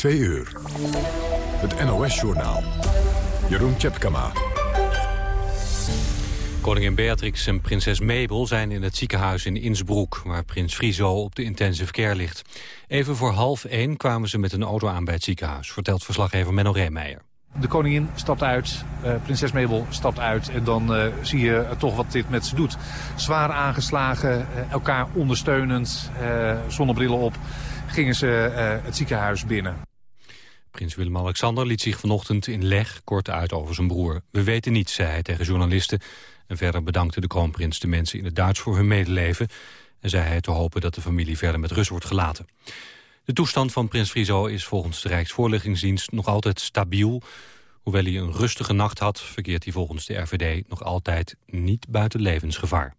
2 uur. Het NOS-journaal. Jeroen Tjepkama. Koningin Beatrix en prinses Mabel zijn in het ziekenhuis in Innsbruck... waar prins Friso op de intensive care ligt. Even voor half één kwamen ze met een auto aan bij het ziekenhuis... vertelt verslaggever Menno Reemeijer. De koningin stapt uit, uh, prinses Mabel stapt uit en dan uh, zie je toch wat dit met ze doet. Zwaar aangeslagen, uh, elkaar ondersteunend, zonnebrillen op, gingen ze het ziekenhuis binnen. Prins Willem-Alexander liet zich vanochtend in leg kort uit over zijn broer. We weten niets, zei hij tegen journalisten. En verder bedankte de kroonprins de mensen in het Duits voor hun medeleven... en zei hij te hopen dat de familie verder met rust wordt gelaten. De toestand van prins Friso is volgens de Rijksvoorlichtingsdienst nog altijd stabiel. Hoewel hij een rustige nacht had, verkeert hij volgens de RVD nog altijd niet buiten levensgevaar.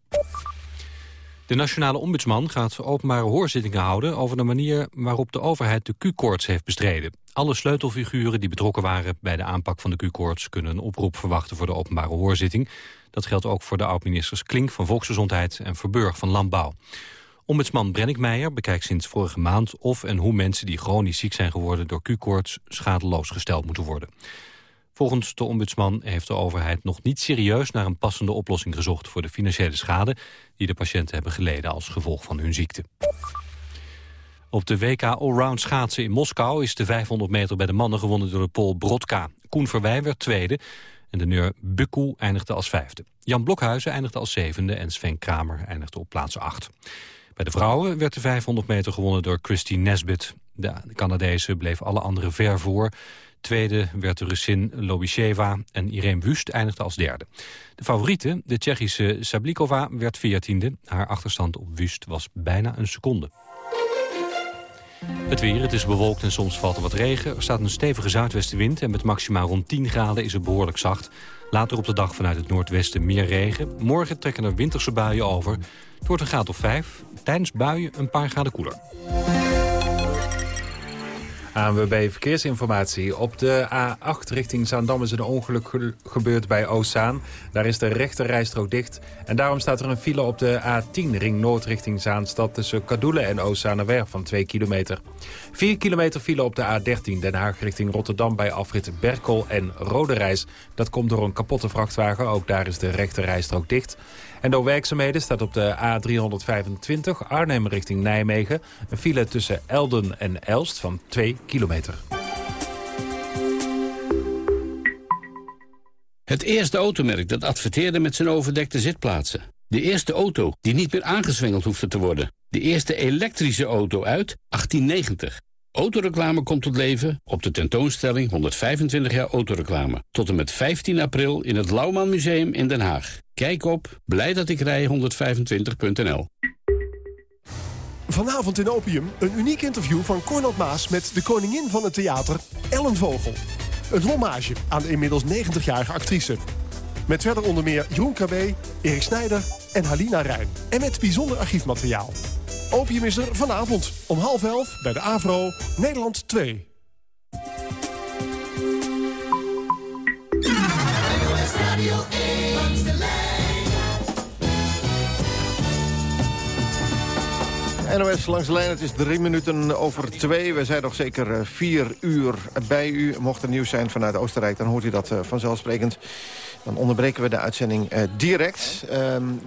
De nationale ombudsman gaat openbare hoorzittingen houden... over de manier waarop de overheid de Q-koorts heeft bestreden. Alle sleutelfiguren die betrokken waren bij de aanpak van de Q-koorts... kunnen een oproep verwachten voor de openbare hoorzitting. Dat geldt ook voor de oud-ministers Klink van Volksgezondheid... en Verburg van Landbouw. Ombudsman Brennick bekijkt sinds vorige maand of en hoe mensen die chronisch ziek zijn geworden door Q-koorts schadeloos gesteld moeten worden. Volgens de ombudsman heeft de overheid nog niet serieus naar een passende oplossing gezocht voor de financiële schade die de patiënten hebben geleden als gevolg van hun ziekte. Op de WK Allround schaatsen in Moskou is de 500 meter bij de mannen gewonnen door de Pool Brodka. Koen Verwij werd tweede en de neur Bukku eindigde als vijfde. Jan Blokhuizen eindigde als zevende en Sven Kramer eindigde op plaats acht. Bij de vrouwen werd de 500 meter gewonnen door Christine Nesbit. De Canadese bleef alle anderen ver voor. Tweede werd de Russin Lobisheva en Irene Wust eindigde als derde. De favoriete, de Tsjechische Sablikova, werd veertiende. Haar achterstand op Wust was bijna een seconde. Het weer, het is bewolkt en soms valt er wat regen. Er staat een stevige zuidwestenwind en met maximaal rond 10 graden is het behoorlijk zacht. Later op de dag vanuit het noordwesten meer regen. Morgen trekken er winterse buien over. Het wordt een graad of 5. Tijdens buien een paar graden koeler. ANWB Verkeersinformatie. Op de A8 richting Zaandam is een ongeluk gebeurd bij Oostzaan. Daar is de rechterrijstrook dicht. En daarom staat er een file op de A10 ring noord richting Zaanstad... tussen Kadoelen en Oostzaanerwerf van 2 kilometer. 4 kilometer file op de A13 Den Haag richting Rotterdam... bij afrit Berkel en Roderijs. Dat komt door een kapotte vrachtwagen. Ook daar is de rechterrijstrook dicht. En door werkzaamheden staat op de A325 Arnhem richting Nijmegen... een file tussen Elden en Elst van 2 kilometer. Het eerste automerk dat adverteerde met zijn overdekte zitplaatsen. De eerste auto die niet meer aangeswengeld hoefde te worden. De eerste elektrische auto uit 1890. Autoreclame komt tot leven op de tentoonstelling 125 jaar autoreclame. Tot en met 15 april in het Lauwman Museum in Den Haag. Kijk op blij dat ik rij 125.nl. Vanavond in Opium een uniek interview van Cornel Maas... met de koningin van het theater, Ellen Vogel. Een hommage aan de inmiddels 90-jarige actrice. Met verder onder meer Jeroen KB, Erik Snijder en Halina Rijn. En met bijzonder archiefmateriaal. Opium is er vanavond om half elf bij de AVRO, Nederland 2. NOS langs de lijn, het is drie minuten over twee. We zijn nog zeker eh, vier uur bij u. Mocht er nieuws zijn vanuit Oostenrijk, dan hoort u dat eh, vanzelfsprekend. Dan onderbreken we de uitzending uh, direct. Uh,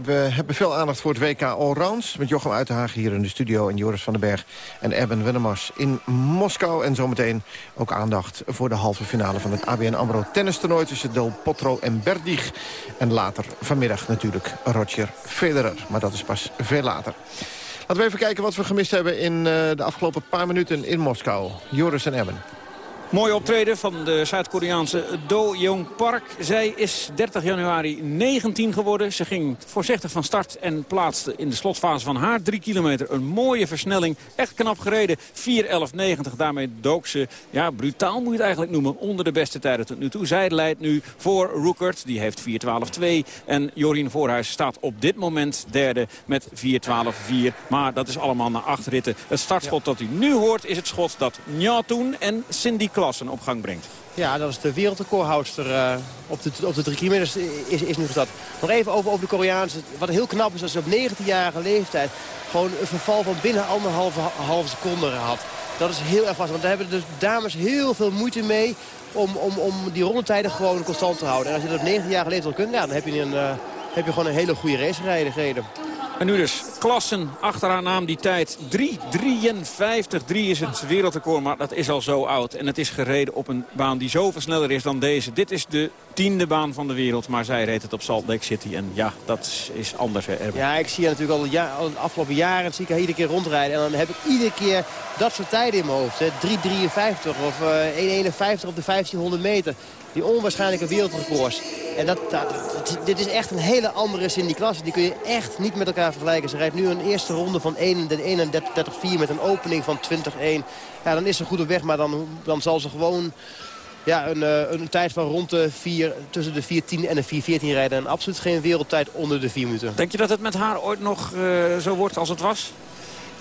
we hebben veel aandacht voor het WK Allrounds... met Jochem Uitenhagen hier in de studio... en Joris van den Berg en Erben Wennemars in Moskou. En zometeen ook aandacht voor de halve finale... van het ABN AMRO tennistoernooi tussen Del Potro en Berdig. En later vanmiddag natuurlijk Roger Federer. Maar dat is pas veel later. Laten we even kijken wat we gemist hebben in uh, de afgelopen paar minuten in Moskou. Joris en Erben. Mooi optreden van de Zuid-Koreaanse Do Young Park. Zij is 30 januari 19 geworden. Ze ging voorzichtig van start en plaatste in de slotfase van haar 3 kilometer een mooie versnelling. Echt knap gereden. 4.11.90. Daarmee dook ze, ja, brutaal moet je het eigenlijk noemen, onder de beste tijden tot nu toe. Zij leidt nu voor Roekert. Die heeft 4.12.2. En Jorien Voorhuis staat op dit moment derde met 4.12.4. Maar dat is allemaal na acht ritten. Het startschot dat u nu hoort is het schot dat Njatoen en Cindy brengt. Ja, dat is de wereldrecordhoudster uh, op, de, op de drie kilometers is, is nu dat. Nog even over, over de Koreaanse. Wat heel knap is, dat ze op 19-jarige leeftijd gewoon een verval van binnen anderhalve halve seconde had. Dat is heel erg vast. Want daar hebben de dames heel veel moeite mee om, om, om die rondetijden gewoon constant te houden. En als je dat op 19 jaar leeftijd kunt, dan heb je, een, uh, heb je gewoon een hele goede race gereden. En nu dus klassen achter haar naam die tijd. 3.53. 3 is het wereldrecord, maar dat is al zo oud. En het is gereden op een baan die zoveel sneller is dan deze. Dit is de tiende baan van de wereld, maar zij reed het op Salt Lake City. En ja, dat is anders. Hè, ja, ik zie haar natuurlijk al, ja, al de afgelopen jaren zie ik haar iedere keer rondrijden. En dan heb ik iedere keer dat soort tijden in mijn hoofd. 3.53 of uh, 1.51 op de 1500 meter. Die onwaarschijnlijke wereldrecords. En dat, dat, dit is echt een hele andere Cindy Klasse. Die kun je echt niet met elkaar vergelijken. Ze rijdt nu een eerste ronde van 31-4 met een opening van 20-1. Ja, dan is ze goed op weg, maar dan, dan zal ze gewoon ja, een, eh, een tijd van rond de 4, tussen de 4.10 en de 4.14 rijden. En absoluut geen wereldtijd onder de 4 minuten. Denk je dat het met haar ooit nog uh, zo wordt als het was?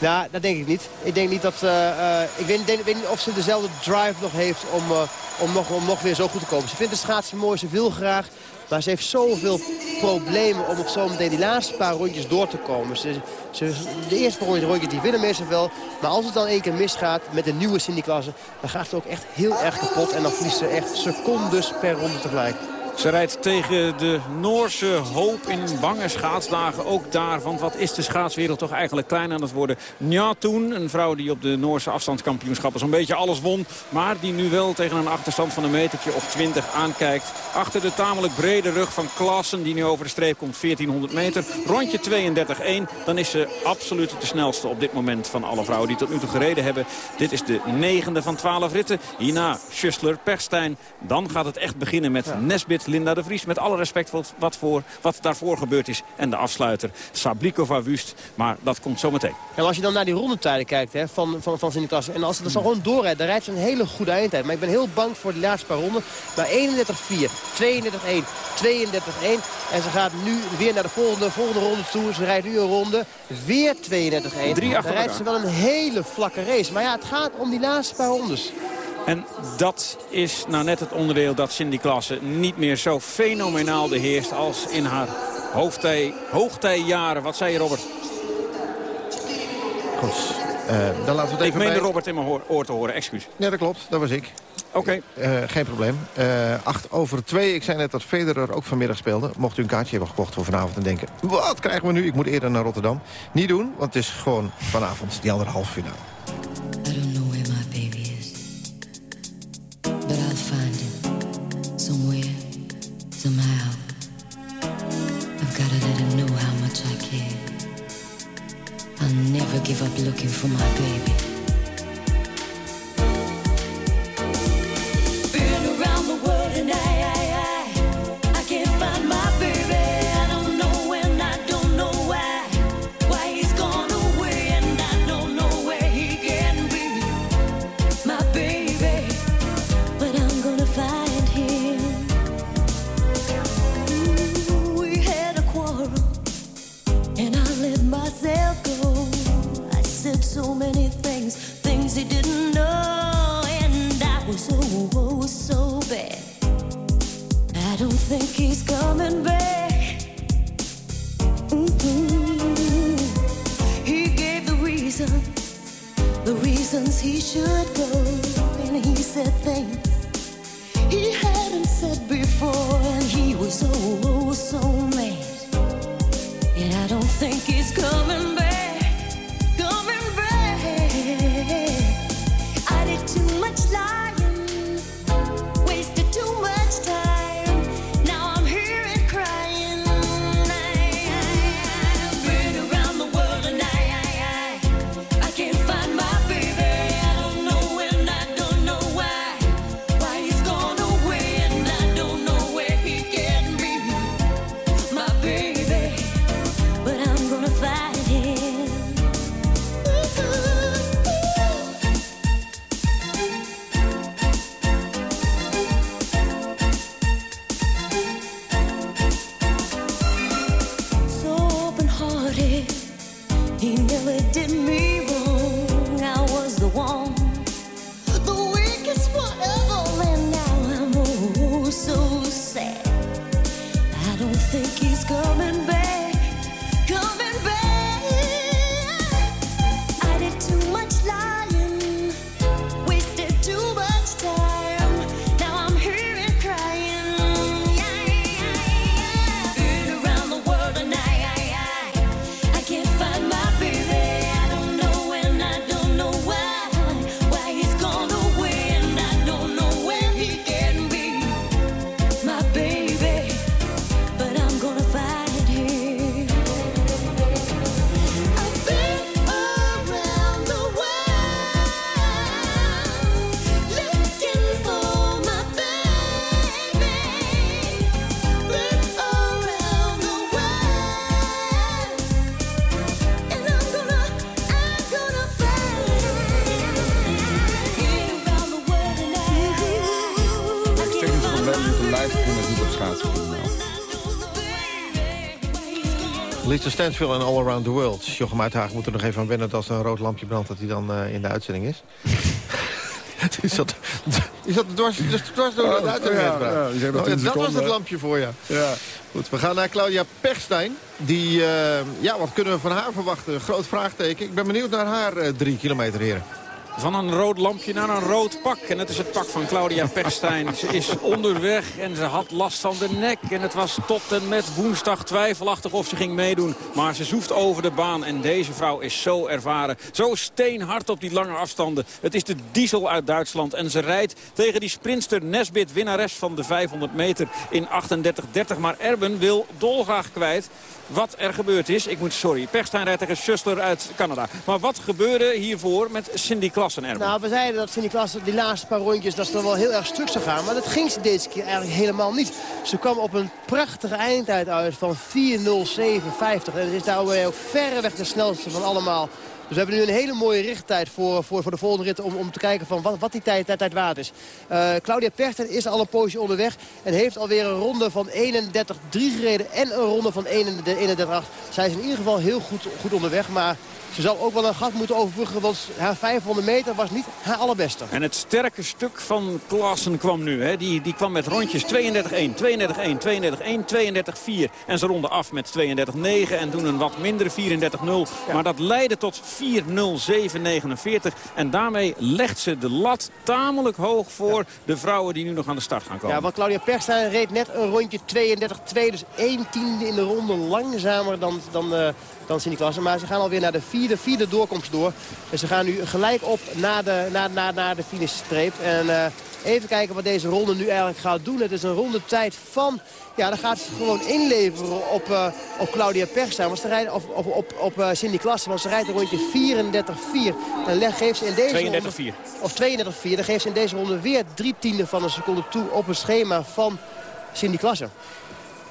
Ja, dat denk ik niet. Ik denk niet dat... Uh, uh, ik weet, weet, niet of ze dezelfde drive nog heeft om, uh, om, nog, om nog weer zo goed te komen. Ze vindt de schaatsen mooi, ze wil graag. Maar ze heeft zoveel problemen om op zo'n meteen die laatste paar rondjes door te komen. Ze, ze, de eerste paar rondjes die winnen meestal wel. Maar als het dan één keer misgaat met de nieuwe Cindy-klasse... dan gaat het ook echt heel erg kapot. En dan verliest ze echt secondes per ronde tegelijk. Ze rijdt tegen de Noorse hoop in bange schaatsdagen. Ook daar, want wat is de schaatswereld toch eigenlijk klein aan het worden. Njatoen, een vrouw die op de Noorse afstandskampioenschappen zo'n beetje alles won. Maar die nu wel tegen een achterstand van een metertje of 20 aankijkt. Achter de tamelijk brede rug van Klassen die nu over de streep komt. 1400 meter. Rondje 32-1. Dan is ze absoluut de snelste op dit moment van alle vrouwen die tot nu toe gereden hebben. Dit is de negende van 12 ritten. Hierna Schussler, Perstijn. Dan gaat het echt beginnen met ja. Linda de Vries. Met alle respect voor wat, voor, wat daarvoor gebeurd is. En de afsluiter Sablikova Wust. Maar dat komt zo meteen. En als je dan naar die rondetijden kijkt hè, van, van, van Sinterklaas. En als ze dat dan gewoon doorrijdt, dan rijdt ze een hele goede eindtijd. Maar ik ben heel bang voor de laatste paar ronden. Maar 31-4, 32-1, 32-1. En ze gaat nu weer naar de volgende, volgende ronde toe. Ze rijdt nu een ronde. Weer 32-1. Dan rijdt ze wel een hele vlakke race. Maar ja, het gaat om die laatste paar rondes. En dat is nou net het onderdeel dat Cindy Klasse niet meer zo fenomenaal beheerst als in haar hoogtij, hoogtijjaren. Wat zei je Robert? Goed, uh, dan laten we het even Ik meende bij... Robert in mijn oor te horen, excuus. Ja, dat klopt. Dat was ik. Oké. Okay. Uh, geen probleem. Uh, acht over twee. Ik zei net dat Federer ook vanmiddag speelde. Mocht u een kaartje hebben gekocht voor vanavond en denken... wat krijgen we nu? Ik moet eerder naar Rotterdam. Niet doen, want het is gewoon vanavond die anderhalf finale. Stansfield en All Around the World. Jochem Uithagen moet er nog even aan wennen dat als er een rood lampje brandt... dat hij dan uh, in de uitzending is. is dat, is dat dwars, dus dwars door de uitzending oh, ja, ja, oh, ja, Dat was het lampje voor je. Ja. Goed, we gaan naar Claudia Pechstein. Die, uh, ja, wat kunnen we van haar verwachten? Groot vraagteken. Ik ben benieuwd naar haar uh, drie kilometer, heren. Van een rood lampje naar een rood pak. En het is het pak van Claudia Perstijn. ze is onderweg en ze had last van de nek. En het was tot en met woensdag twijfelachtig of ze ging meedoen. Maar ze zoeft over de baan. En deze vrouw is zo ervaren. Zo steenhard op die lange afstanden. Het is de diesel uit Duitsland. En ze rijdt tegen die sprinster Nesbit, winnares van de 500 meter in 38-30. Maar Erben wil dolgraag kwijt wat er gebeurd is. Ik moet, sorry, Perstijn rijdt tegen Schuster uit Canada. Maar wat gebeurde hiervoor met Cindy Klassen? Nou, we zeiden dat Cindy Klassen die laatste paar rondjes... dat ze wel heel erg stuk zou gaan. Maar dat ging ze deze keer eigenlijk helemaal niet. Ze kwam op een prachtige eindtijd uit van 4.07.50. En ze is daar ook verreweg de snelste van allemaal. Dus we hebben nu een hele mooie richttijd voor, voor, voor de volgende rit... om, om te kijken van wat, wat die tijd, tijd, waard is. Uh, Claudia Perten is al een poosje onderweg... en heeft alweer een ronde van 31-3 gereden en een ronde van 31-8. Zij is in ieder geval heel goed, goed onderweg, maar ze zal ook wel een gat moeten overbruggen, want haar 500 meter was niet haar allerbeste. En het sterke stuk van Klassen kwam nu. Hè. Die, die kwam met rondjes 32-1, 32-1, 32-1, 32-4. En ze ronden af met 32-9 en doen een wat minder 34-0. Maar dat leidde tot 4-0-7-49. En daarmee legt ze de lat tamelijk hoog voor de vrouwen die nu nog aan de start gaan komen. Ja, want Claudia Perstein reed net een rondje 32-2. Dus 1 tiende in de ronde langzamer dan, dan, uh, dan Cindy Klassen. Maar ze gaan alweer naar de vierde, vierde doorkomst door. En ze gaan nu gelijk op naar de, naar, naar, naar de finishstreep. En uh, even kijken wat deze ronde nu eigenlijk gaat doen. Het is een rondetijd van... Ja, dan gaat ze gewoon inleveren op, uh, op Claudia Persta. Want ze rijdt op, op, op, op uh, Cindy Klassen. Want ze rijdt een rondje 34-4. Dan geeft ze in deze 32-4. Of 32-4. Dan geeft ze in deze ronde weer drie tienden van een seconde toe op het schema van Cindy Klassen.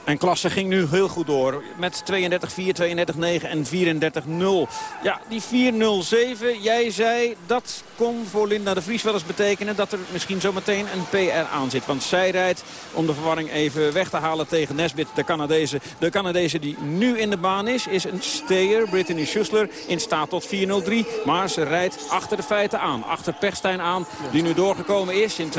En Klasse ging nu heel goed door. Met 32-4, 32-9 en 34-0. Ja, die 4-0-7, jij zei dat kon voor Linda de Vries wel eens betekenen... dat er misschien zometeen een PR aan zit. Want zij rijdt, om de verwarring even weg te halen tegen Nesbit, de Canadese. De Canadese die nu in de baan is, is een stayer, Brittany Schussler, in staat tot 4-0-3. Maar ze rijdt achter de feiten aan. Achter Perstijn aan, die nu doorgekomen is in 32-5.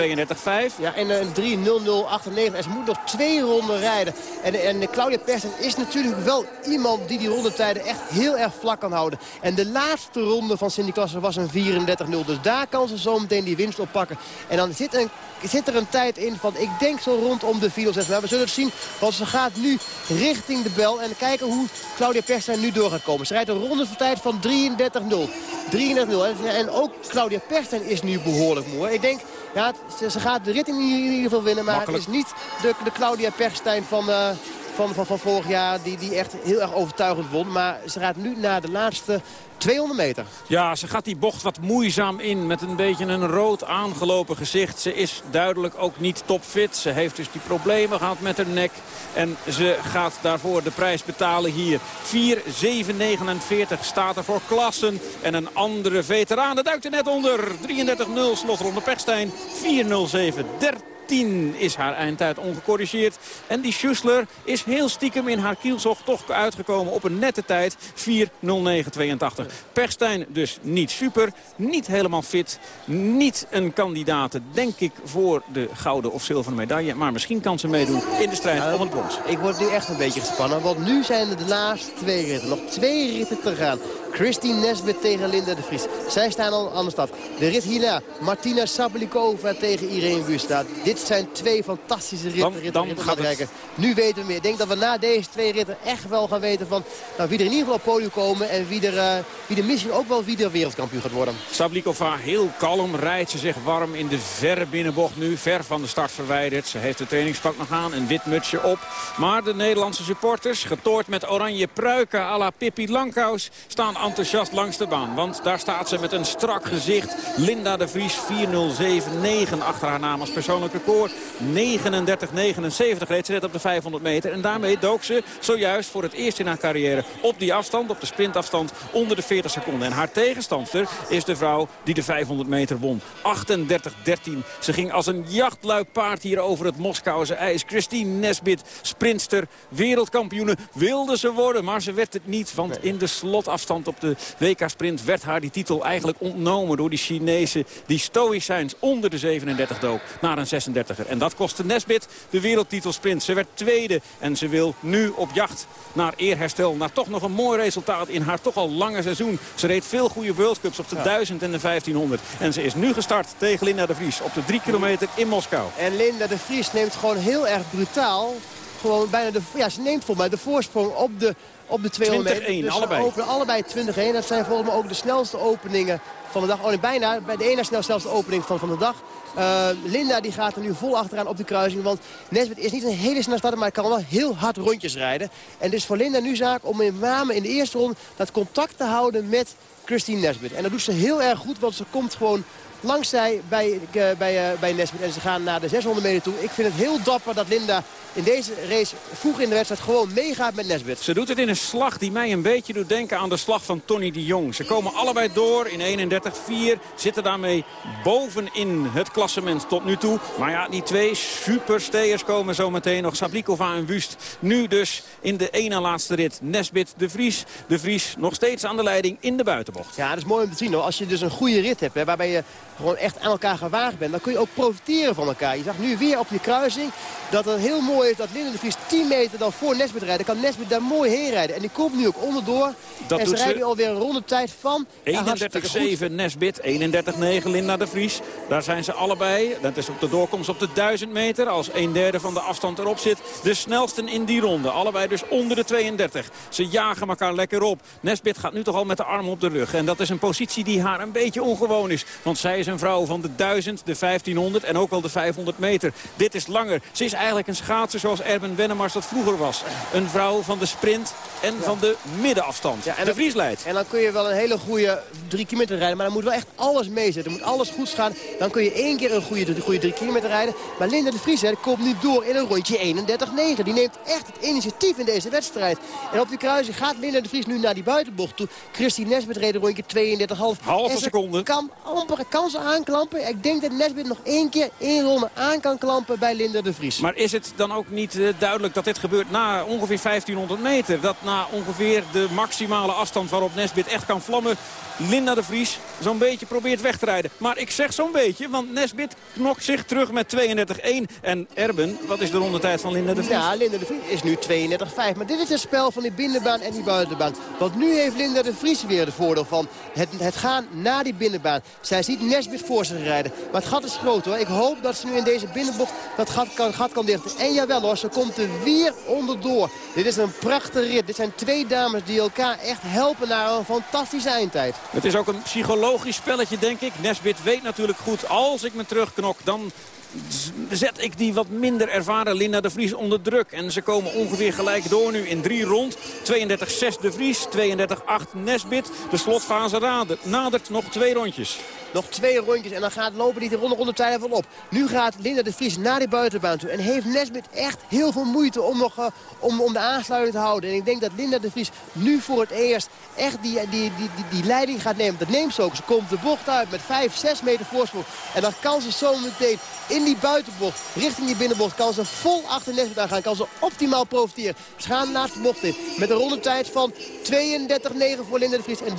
Ja, en een 3-0-0-98. En ze moet nog twee ronden rijden. En, en Claudia Persen is natuurlijk wel iemand die die rondetijden echt heel erg vlak kan houden. En de laatste ronde van Klasser was een 34-0. Dus daar kan ze zo meteen die winst op pakken. En dan zit, een, zit er een tijd in van, ik denk zo rondom de 4 Maar we zullen het zien, want ze gaat nu richting de bel. En kijken hoe Claudia Persen nu door gaat komen. Ze rijdt een rondetijd van 33-0. 33-0. En ook Claudia Persen is nu behoorlijk moe. Ik denk ja, ze, gaat de rit in ieder geval winnen. Maar het is niet de, de Claudia Perstijn van, uh, van, van, van vorig jaar die, die echt heel erg overtuigend won. Maar ze gaat nu naar de laatste 200 meter. Ja, ze gaat die bocht wat moeizaam in met een beetje een rood aangelopen gezicht. Ze is duidelijk ook niet topfit. Ze heeft dus die problemen gehad met haar nek. En ze gaat daarvoor de prijs betalen hier. 4,749 staat er voor klassen. En een andere veteraan, dat duikt er net onder. 33-0 slotronde Pechstein. 4,0730. 10 is haar eindtijd ongecorrigeerd. En die Schussler is heel stiekem in haar kielzog toch uitgekomen op een nette tijd. 4.09.82. Perstijn dus niet super, niet helemaal fit. Niet een kandidaat, denk ik, voor de gouden of zilveren medaille. Maar misschien kan ze meedoen in de strijd om het brons. Ik word nu echt een beetje gespannen, want nu zijn er de laatste twee ritten. Nog twee ritten te gaan. Christine Nesbit tegen Linda de Vries. Zij staan al aan de stad. De rit hierna, Martina Sablikova tegen Irene Busta. Dit zijn twee fantastische ritten. Dan, ritten, dan ritten gaat het... Nu weten we meer. Ik denk dat we na deze twee ritten echt wel gaan weten van nou, wie er in ieder geval op podium komen. En wie er, uh, wie er misschien ook wel wie er wereldkampioen gaat worden. Sablikova heel kalm rijdt ze zich warm in de verre binnenbocht nu. Ver van de start verwijderd. Ze heeft het trainingspak nog aan, een wit mutsje op. Maar de Nederlandse supporters, getoord met oranje pruiken à la Pippi Lankhuis, staan enthousiast langs de baan. Want daar staat ze met een strak gezicht. Linda de Vries 4.07.9 achter haar naam als persoonlijk record. 39.79 reed ze net op de 500 meter. En daarmee dook ze zojuist voor het eerst in haar carrière op die afstand, op de sprintafstand, onder de 40 seconden. En haar tegenstandster is de vrouw die de 500 meter won. 38-13. Ze ging als een jachtluik paard hier over het Moskouse ijs. Christine Nesbit, sprintster, wereldkampioene, wilde ze worden. Maar ze werd het niet, want in de slotafstand op de WK-sprint werd haar die titel eigenlijk ontnomen door die Chinezen die stoïcijns onder de 37 dook naar een 36er. En dat kostte Nesbit de wereldtitelsprint. Ze werd tweede en ze wil nu op jacht naar eerherstel. Naar toch nog een mooi resultaat in haar toch al lange seizoen. Ze reed veel goede World Cups op de 1000 en de 1500. En ze is nu gestart tegen Linda de Vries op de 3 kilometer in Moskou. En Linda de Vries neemt gewoon heel erg brutaal... Gewoon bijna de, ja, ze neemt volgens mij de voorsprong op de, op de 200 meter. 20-1, Dus ze allebei. openen allebei 20-1. Dat zijn volgens mij ook de snelste openingen van de dag. Oh, nee, bijna. Bij de ene snelste opening van, van de dag. Eh, Linda die gaat er nu vol achteraan op de kruising. Want Nesbit is niet een hele snelle starter, maar hij kan wel heel hard rondjes rijden. En het is voor Linda nu zaak om in name in de eerste ronde dat contact te houden met Christine Nesbit. En dat doet ze heel erg goed, want ze komt gewoon langs zij bij, eh, bij, eh, bij Nesbit. En ze gaan naar de 600 meter toe. Ik vind het heel dapper dat Linda in deze race vroeg in de wedstrijd gewoon meegaat met Nesbit. Ze doet het in een slag die mij een beetje doet denken aan de slag van Tony de Jong. Ze komen allebei door in 31-4. Zitten daarmee bovenin het klassement tot nu toe. Maar ja, die twee supersteers komen zo meteen nog. Sablikova en Wust. Nu dus in de ene laatste rit. Nesbit de Vries. De Vries nog steeds aan de leiding in de buitenbocht. Ja, dat is mooi om te zien. Hoor. Als je dus een goede rit hebt, hè, waarbij je gewoon echt aan elkaar gewaagd bent... dan kun je ook profiteren van elkaar. Je zag nu weer op je kruising dat het heel mooi is dat Linda de Vries 10 meter dan voor Nesbit rijden. kan Nesbit daar mooi heen rijden. En die komt nu ook onderdoor. Dat en ze rijden alweer een van... ja, hartstikke goed. 31-7 Nesbit, 31-9 Linda de Vries. Daar zijn ze allebei. Dat is op de doorkomst op de 1000 meter. Als een derde van de afstand erop zit. De snelsten in die ronde. Allebei dus onder de 32. Ze jagen elkaar lekker op. Nesbit gaat nu toch al met de arm op de rug. En dat is een positie die haar een beetje ongewoon is. Want zij is een vrouw van de 1000, de 1500 en ook wel de 500 meter. Dit is langer. Ze is eigenlijk een schaatser zoals Erben Wennemars dat vroeger was. Een vrouw van de sprint en van de middenafstand. Ja, en de dan- Vries leidt. En dan kun je wel een hele goede drie kilometer rijden. Maar dan moet wel echt alles meezitten. Er moet alles goed gaan. Dan kun je één keer een goede, goede drie kilometer rijden. Maar Linda de Vries hè, komt nu door in een rondje 31-9. Die neemt echt het initiatief in deze wedstrijd. En op die kruising gaat Linda de Vries nu naar die buitenbocht toe. Christine Nesbit reed een rondje 32,5. Halve seconde. Kan, amper, kan ze aanklampen. Ik denk dat Nesbit nog één keer één ronde aan kan klampen bij Linda de Vries. Maar is het dan ook niet eh, duidelijk dat dit gebeurt na ongeveer 1500 meter? Dat na ongeveer de maximale afstand waarop Nesbit echt kan vlammen... Linda de Vries zo'n beetje probeert weg te rijden. Maar ik zeg zo'n beetje, want Nesbit knokt zich terug met 32-1. En Erben, wat is de rondetijd van Linda de Vries? Ja, Linda de Vries is nu 32-5. Maar dit is het spel van die binnenbaan en die buitenbaan. Want nu heeft Linda de Vries weer het voordeel van het, het gaan naar die binnenbaan. Zij ziet Nesbit voor zich rijden. Maar het gat is groot hoor. Ik hoop dat ze nu in deze binnenbocht dat gat kan, gat kan dichten. En jawel hoor, ze komt er weer onderdoor. Dit is een prachtige rit. Dit zijn twee dames die elkaar echt helpen naar een fantastische eindtijd. Het is ook een psychologisch spelletje, denk ik. Nesbit weet natuurlijk goed, als ik me terugknok, dan zet ik die wat minder ervaren Linda de Vries onder druk. En ze komen ongeveer gelijk door nu in drie rond. 32-6 de Vries, 32-8 Nesbit. De slotfase nadert nog twee rondjes. Nog twee rondjes en dan gaat lopen die de ronde tijden wel op. Nu gaat Linda de Vries naar die buitenbaan toe. En heeft Nesbit echt heel veel moeite om, nog, eh, om, om de aansluiting te houden. En ik denk dat Linda de Vries nu voor het eerst echt die, die, die, die, die leiding gaat nemen. Dat neemt ze ook. Ze komt de bocht uit met 5, 6 meter voorsprong. En dan kan ze zo meteen in die buitenbocht, richting die binnenbocht... kan ze vol achter Nesbit aan gaan. Kan ze optimaal profiteren. Ze gaan naast de bocht in. Met een rondetijd van 32-9 voor Linda de Vries en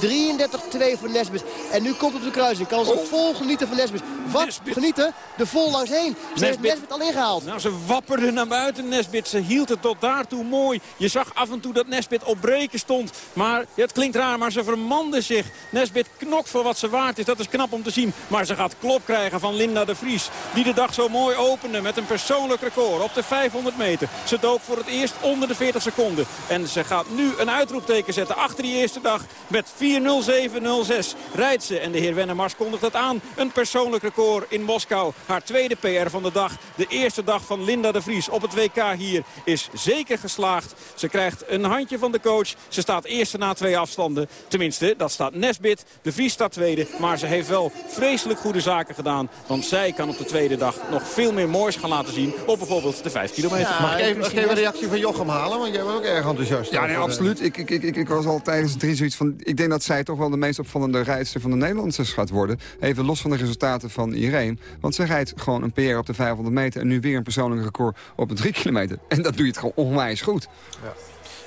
33-2 voor Nesbit. En nu komt op de kruising. Kan ze vol genieten van Nesbit. Wat Nesbit. genieten? De vol langs heen. Ze heeft Nesbit. Al ingehaald. Nou, ze wapperde naar buiten, Nesbit. Ze hield het tot daartoe mooi. Je zag af en toe dat Nesbit op breken stond. Maar het klinkt raar, maar ze vermande zich. Nesbit knokt voor wat ze waard is. Dat is knap om te zien. Maar ze gaat klop krijgen van Linda de Vries. Die de dag zo mooi opende met een persoonlijk record op de 500 meter. Ze dook voor het eerst onder de 40 seconden. En ze gaat nu een uitroepteken zetten achter die eerste dag. Met 4.07.06 rijdt ze. En de heer Wennemars kon kondigt het aan. Een persoonlijk record in Moskou. Haar tweede PR van de dag. De eerste dag van Linda de Vries op het WK hier is zeker geslaagd. Ze krijgt een handje van de coach. Ze staat eerste na twee afstanden. Tenminste, dat staat Nesbit. De Vries staat tweede. Maar ze heeft wel vreselijk goede zaken gedaan. Want zij kan op de tweede dag nog veel meer moois gaan laten zien. Op bijvoorbeeld de 5 kilometer. Mag ik even, even een reactie van Jochem halen? Want jij bent ook erg enthousiast. Ja, nee, eh, absoluut. Ik, ik, ik, ik, ik was al tijdens het drie zoiets van... Ik denk dat zij toch wel de meest opvallende rijdster van de Nederlanders gaat worden. Even los van de resultaten van Irene. Want ze rijdt gewoon een PR op de 500 meter... en nu weer een persoonlijk record op de 3 kilometer. En dat doe je het gewoon onwijs goed.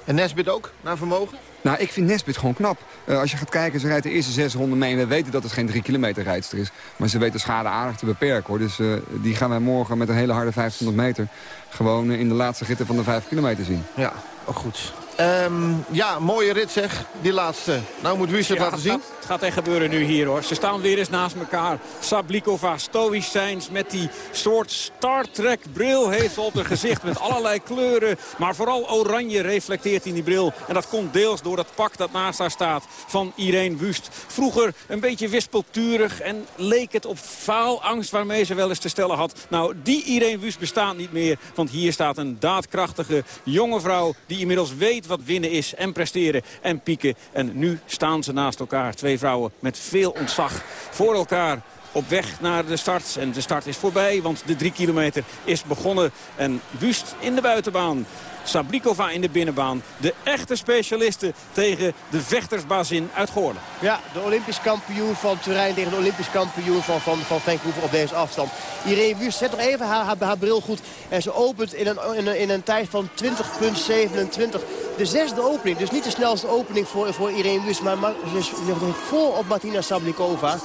En Nesbit ook, naar vermogen? Nou, ik vind Nesbit gewoon knap. Eh, als je gaat kijken, ze rijdt de eerste zes ronden mee... en we weten dat het geen 3 kilometer rijdster is. Maar ze weet de schade aardig te beperken, hoor. Dus eh, die gaan wij morgen met een hele harde 500 meter... gewoon in de laatste ritten van de 5 kilometer zien. Ja, ook goed. Ehm, ja, mooie rit zeg, die laatste. Nou moet Wüst het Ja, laten zien. gaat- Het gaat echt gebeuren nu hier hoor. Ze staan weer eens naast elkaar. Sablikova, Stoïcijns met die soort Star Trek bril heeft ze op haar gezicht. Met allerlei kleuren. Maar vooral oranje reflecteert in die bril. En dat komt deels door dat pak dat naast haar staat van Irene Wust. Vroeger een beetje wispelturig en leek het op faalangst waarmee ze wel eens te stellen had. Nou, die Irene Wust bestaat niet meer. Want hier staat een daadkrachtige jonge vrouw die inmiddels weet wat winnen is. En presteren en pieken. En nu staan ze naast elkaar. Twee vrouwen met veel ontzag voor elkaar op weg naar de start. En de start is voorbij, want de drie kilometer is begonnen. En Wust in de buitenbaan. Sablikova in de binnenbaan. De echte specialisten tegen de vechtersbazin uit Goorlen. Ja, de Olympisch kampioen van Turijn tegen de Olympisch kampioen van, van, van Vancouver op deze afstand. Irene Wust zet nog even haar, haar, haar bril goed. En ze opent in een, in een, in een tijd van 20,27. De zesde opening. Dus niet de snelste opening voor, voor Irene Wust. Maar, maar ze is nog vol op Martina Sablikova.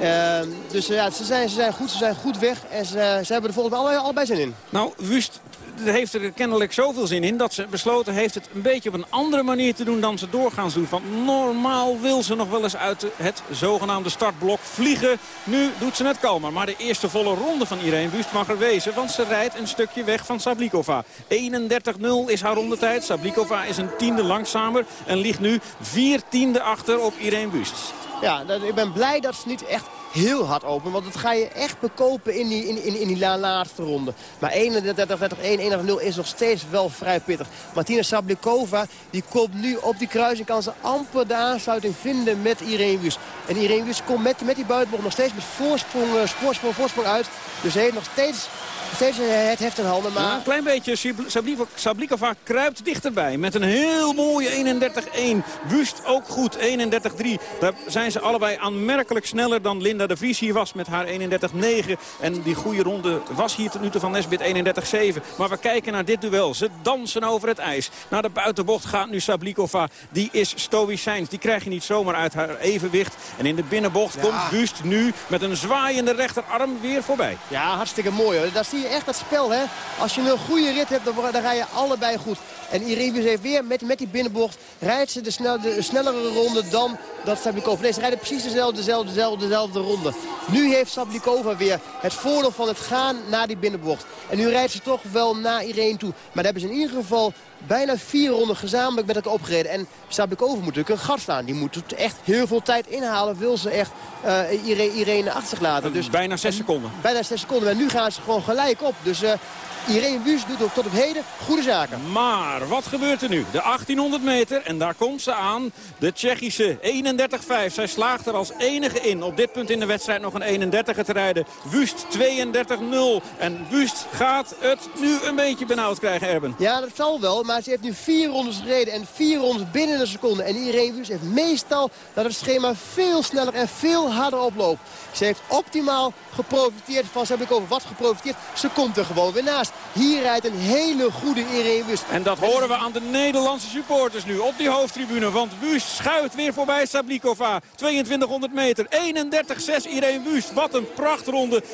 Ehm, dus ja, ze zijn, ze zijn goed, ze zijn goed weg. En ze, ze hebben er volgens mij allebei, allebei zin in. Nou, Wust heeft er kennelijk zoveel zin in dat ze besloten heeft het een beetje op een andere manier te doen dan ze doorgaans doet. Want normaal wil ze nog wel eens uit het zogenaamde startblok vliegen. Nu doet ze het kalmer. Maar de eerste volle ronde van Irene Wust mag er wezen. Want ze rijdt een stukje weg van Sablikova. 31-0 is haar rondetijd. Sablikova is een tiende langzamer. En ligt nu vier tiende achter op Irene Wust. Ja, ik ben blij dat ze niet echt heel hard open. Want dat ga je echt bekopen in die, in, in, in die la- laatste ronde. Maar 31-1, 31-0 is nog steeds wel vrij pittig. Martina Sablikova die komt nu op die kruising. Kan ze amper de aansluiting vinden met Irene Wust. En Irene Wust komt met, met die buitenbocht nog steeds met voorsprong, eh, voorsprong, voorsprong uit. Dus ze heeft nog steeds, steeds eh, het heft in handen. Maar Ja, een klein beetje. Sabli- Sabli- Sablikova kruipt dichterbij. Met een heel mooie 31-1. Wust ook goed. 31-3. Daar zijn ze allebei aanmerkelijk sneller dan Linda de Vries hier was met haar 31-9. En die goede ronde was hier tot nu toe van Nesbit 31-7. Maar we kijken naar dit duel. Ze dansen over het ijs. Naar de buitenbocht gaat nu Sablikova. Die is stoïcijns. Die krijg je niet zomaar uit haar evenwicht. En in de binnenbocht komt Wust nu met een zwaaiende rechterarm weer voorbij. Ja, hartstikke mooi hoor. Daar zie je echt dat spel hè. Als je een goede rit hebt, dan, dan rij je allebei goed. En Irene heeft weer met, met die binnenbocht... rijdt ze de, snel, de snellere ronde dan dat Sablikova. Nee, ze rijden precies dezelfde, dezelfde, dezelfde, dezelfde ronde. Nu heeft Sablikova weer het voordeel van het gaan naar die binnenbocht. En nu rijdt ze toch wel naar Irene toe. Maar daar hebben ze in ieder geval bijna vier ronden gezamenlijk met elkaar opgereden. En Sablikova moet natuurlijk een gat staan. Die moet echt heel veel tijd inhalen. Wil ze echt eh, Irene, achter zich laten. Dus Bijna 6 seconden. bijna 6 seconden. En nu gaan ze gewoon gelijk op. Dus eh Irene Wust doet ook tot op heden goede zaken. Maar wat gebeurt er nu? De 1800 meter en daar komt ze aan. De Tsjechische 31-5. Zij slaagt er als enige in. Op dit punt in de wedstrijd nog een 31 te rijden. Wust 32-0. En Wust gaat het nu een beetje benauwd krijgen, Erben. Ja, dat zal wel. Maar ze heeft nu vier rondes gereden. En vier rondes binnen een seconde. En Irene Wust heeft meestal dat het schema veel sneller en veel harder oploopt. Ze heeft optimaal geprofiteerd van ze heb ik over wat geprofiteerd. Ze komt er gewoon weer naast. Hier rijdt een hele goede Irene Wust. En dat horen we aan de Nederlandse supporters nu op die hoofdtribune. Want Wust schuift weer voorbij Sablikova. 2200 meter. 31-6 Irene Wust. Wat een prachtronde. 32-1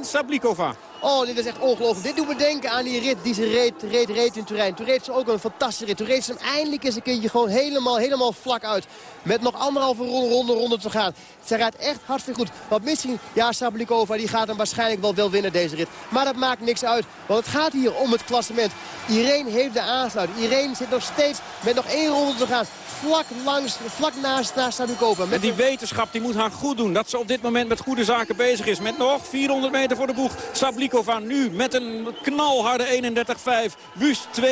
Sablikova. Oh, dit is echt ongelooflijk. Dit doet me denken aan die rit die ze reed, reed, reed in Turijn. Toen reed ze ook een fantastische rit. Toen reed ze eindelijk eens een keertje gewoon helemaal, helemaal vlak uit. Met nog anderhalve ronde, ronde, ronde te gaan. Ze rijdt echt hartstikke goed. Wat misschien, ja, Sablikova die gaat hem waarschijnlijk wel, wel winnen deze rit. Maar dat maakt niks uit. Want het gaat hier om het klassement. Irene heeft de aansluiting. Irene zit nog steeds met nog één ronde te gaan vlak langs, vlak naast, naast Sablikova. En die wetenschap die moet haar goed doen. Dat ze op dit moment met goede zaken bezig is. Met nog 400 meter voor de boeg. Sablikova nu met een knalharde 31-5. Wust 32-0.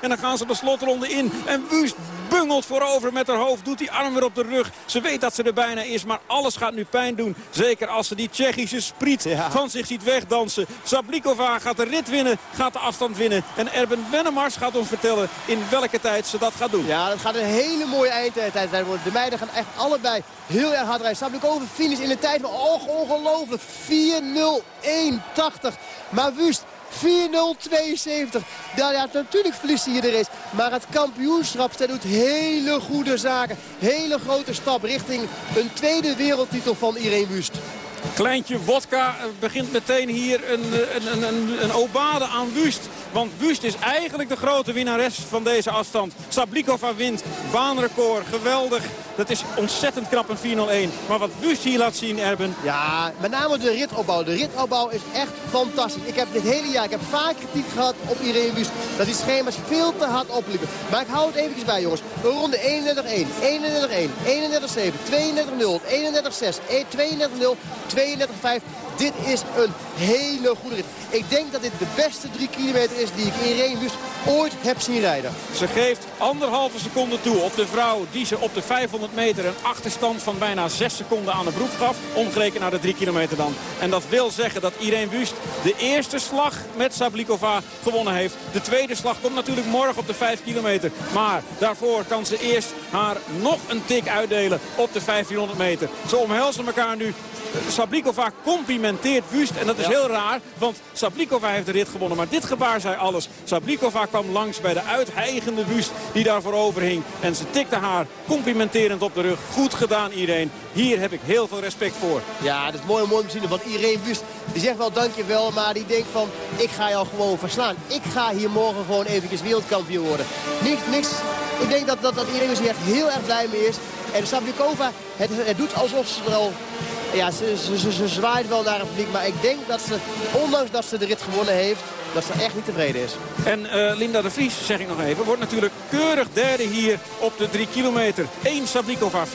En dan gaan ze de slotronde in. En Wust bungelt voorover met haar hoofd. Doet die arm weer op de rug. Ze weet dat ze er bijna is. Maar alles gaat nu pijn doen. Zeker als ze die Tsjechische spriet van zich ziet wegdansen. Sablikova gaat de rit winnen. Gaat de afstand winnen. En Erben Wennemars gaat ons vertellen in welke tijd ze dat gaat doen. Ja, dat gaat een hele mooie eindtijd worden. De meiden gaan echt allebei heel erg hard rijden. Sablikova finish in een tijd van oh, ongelooflijk. 4-0-1-80. Maar Wust 4-0-72. Ja, ja, natuurlijk verliest hij hier de race. Maar het kampioenschap zij doet hele goede zaken. Hele grote stap richting een tweede wereldtitel van Irene Wust. Kleintje Wodka begint meteen hier een, een, een, een obade aan Wust. Want Wust is eigenlijk de grote winnares van deze afstand. Sablikova wint. Baanrecord. Geweldig. Dat is ontzettend knap een 4-0-1. Maar wat Wust hier laat zien, Erben. Ja, met name de ritopbouw. De ritopbouw is echt fantastisch. Ik heb dit hele jaar ik heb vaak kritiek gehad op Irene Wust. Dat die schema's veel te hard opliepen. Maar ik hou het eventjes bij, jongens. Ronde 31-1, 31-1, 31-7, 32-0, 31-6, 32-0, 32-5. Dit is een hele goede rit. Ik denk dat dit de beste drie kilometer is die ik in Reenbus ooit heb zien rijden. Ze geeft anderhalve seconde toe op de vrouw die ze op de 500 meter een achterstand van bijna 6 seconden aan de broek gaf. Omgerekend naar de 3 kilometer dan. En dat wil zeggen dat Irene Wust de eerste slag met Sablikova gewonnen heeft. De tweede slag komt natuurlijk morgen op de 5 kilometer. Maar daarvoor kan ze eerst haar nog een tik uitdelen op de 1500 meter. Ze omhelzen elkaar nu. Sablikova complimenteert Wust. En dat is heel raar, want Sablikova heeft de rit gewonnen. Maar dit gebaar zei alles. Sablikova kwam langs bij de uithijgende Wust die daarvoor overhing. En ze tikte haar complimenterend op de rug. Goed gedaan iedereen. Hier heb ik heel veel respect voor. Ja, dat is mooi mooi om te zien. Want Irene Wust die zegt wel dankjewel. Maar die denkt van ik ga jou gewoon verslaan. Ik ga hier morgen gewoon eventjes wereldkampioen worden. Niks, niks. Ik denk dat, dat, dat Wust hier echt heel erg blij mee is. En Sablikova, het, het doet alsof ze er al ja, ze, ze, ze, zwaait wel naar het publiek. Maar ik denk dat ze, ondanks dat ze de rit gewonnen heeft dat ze echt niet tevreden is. En uh, Linda de Vries, zeg ik nog even, wordt natuurlijk keurig derde hier op de 3 kilometer. 1 Sablikova, 4.01.80,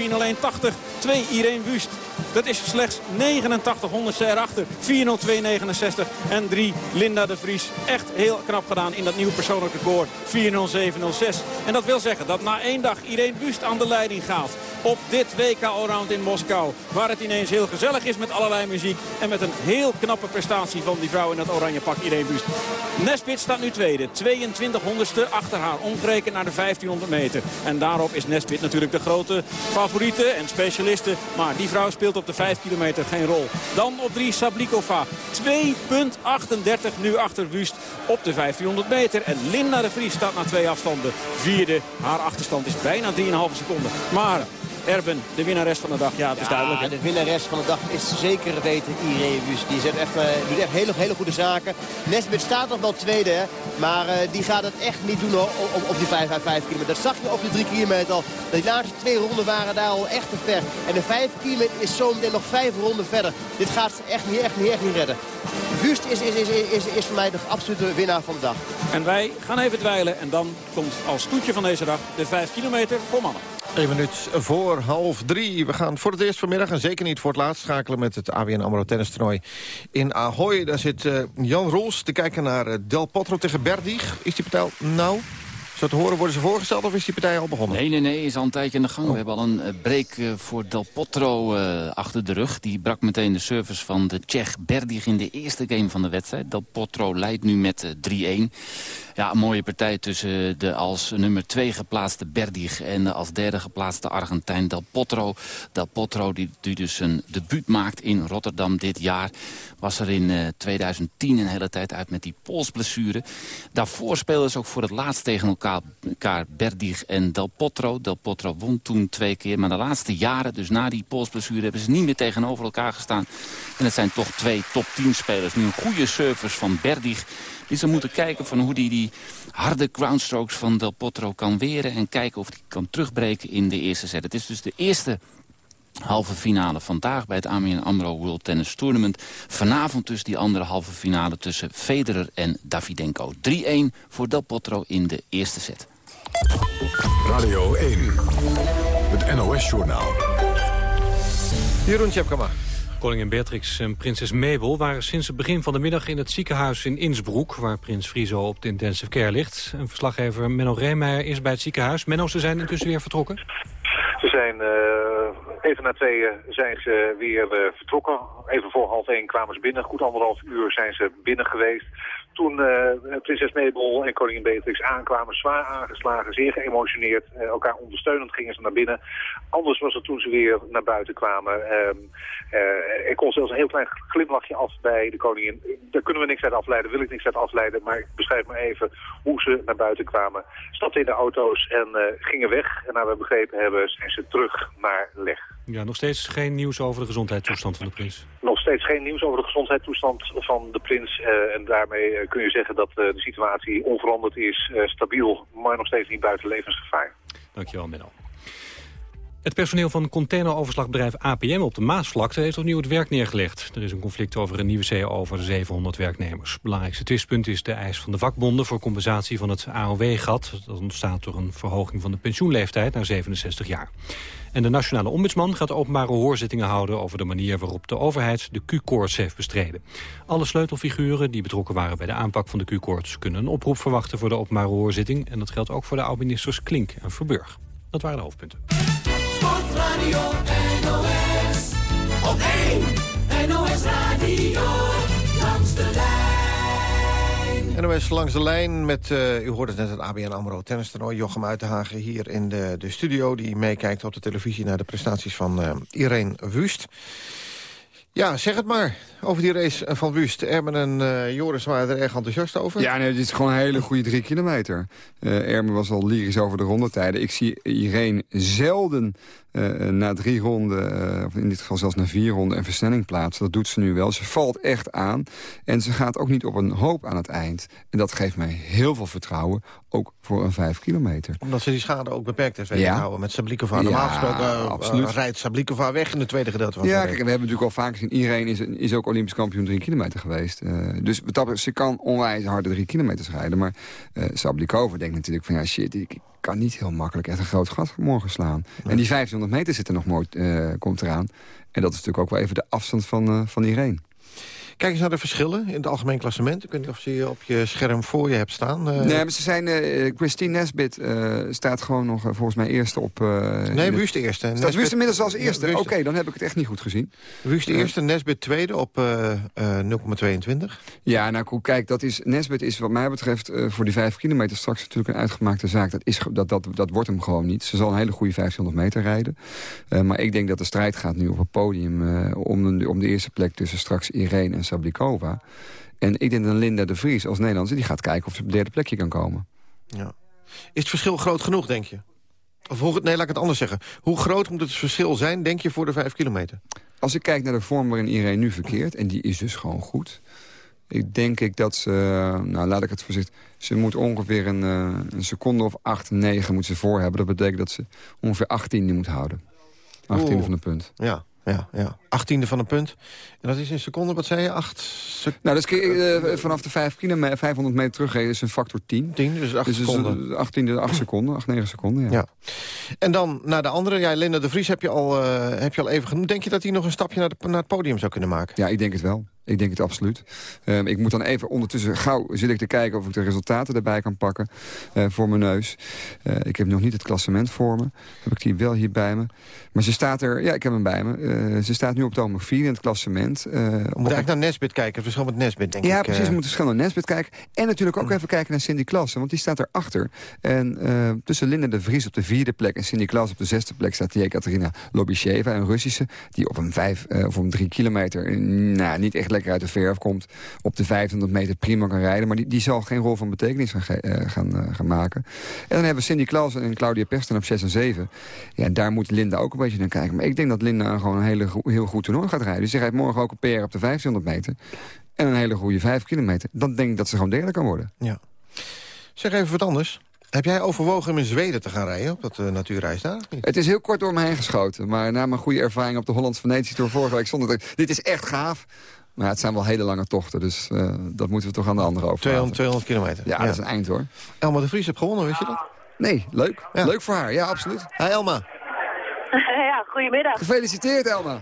2 Irene Wust. Dat is slechts 89 honderdste erachter. 4.02.69 en 3 Linda de Vries. Echt heel knap gedaan in dat nieuwe persoonlijk record. 4.07.06. En dat wil zeggen dat na één dag Irene Wust aan de leiding gaat. Op dit WK Allround in Moskou. Waar het ineens heel gezellig is met allerlei muziek. En met een heel knappe prestatie van die vrouw in dat oranje pak Irene Wust. Nesbit staat nu tweede. 22 honderdste achter haar. Omgerekend naar de 1500 meter. En daarop is Nesbit natuurlijk de grote favoriete en specialiste. Maar die vrouw speelt op de 5 kilometer geen rol. Dan op 3 Sablikova. 2,38 nu achter Wust op de 1500 meter. En Linda de Vries staat na twee afstanden. Vierde. Haar achterstand is bijna 3,5 seconden. Maar Erben, de winnares van de dag. Ja, het is duidelijk. de winnares van de dag is zeker weten Irene Wust. Die zet echt, uh, doet echt hele, hele goede zaken. Nesbit staat nog wel tweede, hè, maar uh, die gaat het echt niet doen op, op, op die 5 uit 5 kilometer. Dat zag je op de 3 kilometer al. De laatste twee ronden waren daar al echt te ver. En de 5 kilometer is zometeen nog 5 ronden verder. Dit gaat ze echt niet, echt niet, echt niet redden. Wust is, is, is, is, is voor mij de absolute winnaar van de dag. En wij gaan even dweilen. En dan komt als toetje van deze dag de 5 kilometer voor mannen. Een minuut voor half drie. We gaan voor het eerst vanmiddag en zeker niet voor het laatst schakelen... met het ABN AMRO tennistoernooi in Ahoy. Daar zit uh, Jan Roels te kijken naar uh, Del Potro tegen Berdig. Is die partij nou zo te horen, worden ze voorgesteld of is die partij al begonnen? Nee, nee, nee, is al een tijdje in de gang. We hebben al een uh, break uh, voor Del Potro uh, achter de rug. Die brak meteen de service van de Tsjech Berdig in de eerste game van de wedstrijd. Del Potro leidt nu met 3-1. Ja, een mooie partij tussen de als nummer 2 geplaatste Berdig... en de als derde geplaatste Argentijn Del Potro. Del Potro die, dus een debuut maakt in Rotterdam dit jaar... was er in uh, 2010 een hele tijd uit met die polsblessure. Daarvoor speelden ze ook voor het laatst tegen elkaar, elkaar Berdig en Del Potro. Del Potro won toen twee keer, maar de laatste jaren... dus na die polsblessure hebben ze niet meer tegenover elkaar gestaan. En het zijn toch twee top 10 spelers. Nu een goede service van Berdig. Die ze moeten kijken van hoe die, die harde groundstrokes van Del Potro kan weren. En kijken of hij kan terugbreken in de eerste set. Het is dus de eerste halve finale vandaag bij het AMN AMRO World Tennis Tournament. Vanavond dus die andere halve finale tussen Federer en Davidenko. 3-1 voor Del Potro in de eerste set. Radio 1, het NOS-journaal. Jeroen Tjepkama. Koningin Beatrix en prinses Mabel waren sinds het begin van de middag in het ziekenhuis in Innsbruck... waar prins Friso op de intensive care ligt. En verslaggever Menno Reemeijer is bij het ziekenhuis. Menno, ze zijn intussen weer vertrokken? Ze zijn uh, even na tweeën zijn ze weer uh, vertrokken. Even voor half één kwamen ze binnen. Goed anderhalf uur zijn ze binnen geweest. Toen uh, prinses Mabel en koningin Beatrix aankwamen, zwaar aangeslagen, zeer geëmotioneerd. Uh, elkaar ondersteunend gingen ze naar binnen. Anders was het toen ze weer naar buiten kwamen. Uh, ik kon zelfs een heel klein glimlachje af bij de koningin. Daar kunnen we niks uit afleiden, wil ik niks uit afleiden. Maar ik beschrijf maar even hoe ze naar buiten kwamen. Stapten in de auto's en gingen weg. En naar we begrepen hebben zijn ze terug naar Leg. Ja, nog steeds geen nieuws over de gezondheidstoestand van de prins? Nog steeds geen nieuws over de gezondheidstoestand van de prins. Uh, en daarmee uh, kun je zeggen dat uh, de situatie onveranderd is, stabiel, maar nog steeds niet buiten levensgevaar. Dankjewel, Menno. Het personeel van containeroverslagbedrijf APM op de Maasvlakte heeft opnieuw het werk neergelegd. Er is een conflict over een nieuwe CO over de 700 werknemers. Belangrijkste twistpunt is de eis van de vakbonden voor compensatie van het AOW-gat. Dat ontstaat door een verhoging van de pensioenleeftijd naar 67 jaar. En de nationale ombudsman gaat openbare hoorzittingen houden... over de manier waarop de overheid de Q-koorts heeft bestreden. Alle sleutelfiguren die betrokken waren bij de aanpak van de Q-koorts... kunnen een oproep verwachten voor de openbare hoorzitting. En dat geldt ook voor de oud-ministers Klink en Verburg. Dat waren de hoofdpunten. Sportradio NOS, op 1 NOS Radio, langs de lijn. NOS langs de lijn met, uh, u hoorde net het ABN AMRO tennistoernooi. Jochem Uitenhagen hier in de, de studio... die meekijkt op de televisie naar de prestaties van uh, Irene Wust. Ja, zeg het maar over die race van Wust. Ermen en uh, Joris waren er erg enthousiast over. Ja, nee, dit is gewoon een hele goede drie kilometer. Uh, Ermen was al lyrisch over de rondetijden. Ik zie Irene zelden uh, na drie ronden, of in dit geval zelfs na vier ronden, een versnelling plaatsen. Dat doet ze nu wel. Ze valt echt aan. En ze gaat ook niet op een hoop aan het eind. En dat geeft mij heel veel vertrouwen, ook voor een vijf kilometer. Omdat ze die schade ook beperkt heeft weten ja. houden met Sablikova. Normaal gesproken uh, rijdt Sablikova weg in het tweede gedeelte van Ja, kijk, we hebben natuurlijk al vaak gezien, iedereen is, is ook Olympisch kampioen drie kilometer geweest. Dus ze kan onwijs harde drie kilometers rijden. Maar Sablikova denkt natuurlijk van ja shit, ik kan niet heel makkelijk echt een groot gat morgen slaan. En die 1500 meter zit er nog mooi, uh, komt eraan. En dat is natuurlijk ook wel even de afstand van, uh, van Irene. Kijk eens naar de verschillen in het algemeen klassement. Ik weet niet of ze je op je scherm voor je hebt staan. Uh... Nee, maar ze zijn... Uh, Christine Nesbit staat gewoon nog volgens mij eerste op... nee, Wust eerste. Staat Wust inmiddels als eerste? Ja, Oké, okay, dan heb ik het echt niet goed gezien. Wust eerste, Nesbit tweede op 0,22. Ja, nou kijk, dat is, Nesbit is wat mij betreft voor die vijf kilometer straks natuurlijk een uitgemaakte zaak. Dat, is, dat, dat, dat wordt hem gewoon niet. Ze zal een hele goede 1500 meter rijden. maar ik denk dat de strijd gaat nu op het podium om, de, om de eerste plek tussen straks Irene en Sablikova. En ik denk dat Linda de Vries als Nederlandse... die gaat kijken of ze op het derde plekje kan komen. Ja. Is het verschil groot genoeg, denk je? Of hoe, nee, laat ik het anders zeggen. Hoe groot moet het verschil zijn, denk je, voor de vijf kilometer? Als ik kijk naar de vorm waarin iedereen nu verkeert... en die is dus gewoon goed... Ik denk ik dat ze, nou laat ik het voorzichtig... ze moet ongeveer een, een seconde of acht, negen moet ze voor hebben. Dat betekent dat ze ongeveer 18 moet houden. 18 van een punt. Ja, ja, ja. Achttiende van een punt. En dat is in seconden, wat zei je? Acht Nou, dat is, uh, vanaf de 5 kilometer, 500 meter teruggereden is een factor 10. 10, dus 8 dus seconden. Dus 18, 8 seconden, 8, 9 seconden, ja. ja. En dan naar de andere. Ja, Linda de Vries heb je al, uh, heb je al even genoemd. Denk je dat hij nog een stapje naar, de, naar het podium zou kunnen maken? Ja, ik denk het wel. Ik denk het absoluut. Um, ik moet dan even ondertussen gauw zit ik te kijken of ik de resultaten erbij kan pakken uh, voor mijn neus. Uh, ik heb nog niet het klassement voor me. Heb ik die wel hier bij me. Maar ze staat er, ja ik heb hem bij me. Uh, ze staat nu op het ogenblik 4 in het klassement. we moeten eigenlijk naar Nesbit kijken, het verschil met Nesbit denk ja, ik. Ja precies, we moeten verschil naar Nesbit kijken. En natuurlijk ook even kijken naar Cindy Klassen, want die staat erachter. En tussen Linda de Vries op de vierde plek en Cindy Klaas op de zesde plek staat Jekaterina Lobisheva, een Russische, die op een vijf of een drie kilometer, nou niet echt lekker uit de verf komt. Op de 500 meter prima kan rijden. Maar die, die zal geen rol van betekenis gaan, uh, gaan, uh, gaan, maken. En dan hebben we Cindy Klaas en Claudia Persten op 6 en 7. Ja, daar moet Linda ook een beetje naar kijken. Maar ik denk dat Linda gewoon een hele, heel goed toernooi gaat rijden. Dus ze rijdt morgen ook een PR op de 1500 meter... en een hele goede 5 kilometer... dan denk ik dat ze gewoon derde kan worden. Ja. Zeg even wat anders. Heb jij overwogen om in Zweden te gaan rijden op dat uh, natuurreis daar? Het is heel kort door me heen geschoten. Maar na mijn goede ervaring op de Hollands Venetië Tour vorige week... stond het dit is echt gaaf. Maar het zijn wel hele lange tochten, dus uh, dat moeten we toch aan de anderen over. 200, 200 kilometer. Ja, ja, dat is een eind hoor. Elma de Vries heeft gewonnen, weet je dat? Nee, leuk. Ja. Leuk voor haar, ja, absoluut. Hi Elma. Ja, goedemiddag. Gefeliciteerd Elma.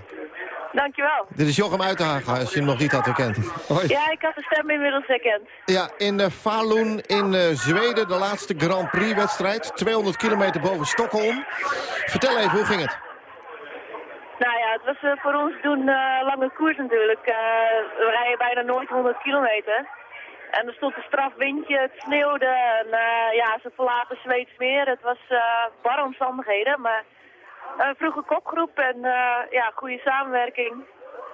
Dankjewel. Dit is Jochem Uitenhagen, als je hem nog niet had herkend. Hoi. Ja, ik had de stem inmiddels herkend. Ja, in uh, Falun in uh, Zweden, de laatste Grand Prix-wedstrijd. 200 kilometer boven Stockholm. Vertel even, hoe ging het? Nou ja, het was uh, voor ons doen lange koers natuurlijk. we rijden bijna nooit 100 kilometer. En er stond een straf windje, het sneeuwde en ja, ze verlaten Zweeds meer. Het was barre omstandigheden, maar een vroege kopgroep en uh, ja, goede samenwerking.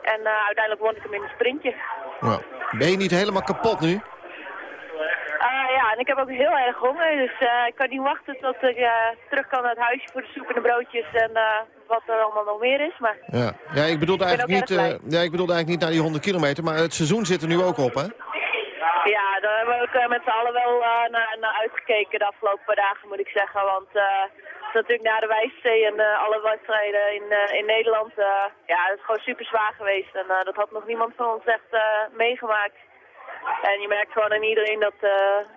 En uh, uiteindelijk won ik hem in een sprintje. Nou, ben je niet helemaal kapot nu? Uh, ja, en ik heb ook heel erg honger, dus ik kan niet wachten tot ik terug kan naar het huisje voor de soep en de broodjes en wat er allemaal nog meer is. Maar ja. Ja, ik bedoelde eigenlijk niet, ja, ik bedoelde eigenlijk niet naar die 100 kilometer, maar het seizoen zit er nu ook op, hè? Ja, daar hebben we ook met z'n allen wel naar, naar, uitgekeken de afgelopen dagen, moet ik zeggen. Want natuurlijk na de Wijszee en uh, alle wedstrijden in, uh, in Nederland, uh, ja, het is gewoon super zwaar geweest. En dat had nog niemand van ons echt meegemaakt. En je merkt gewoon aan iedereen dat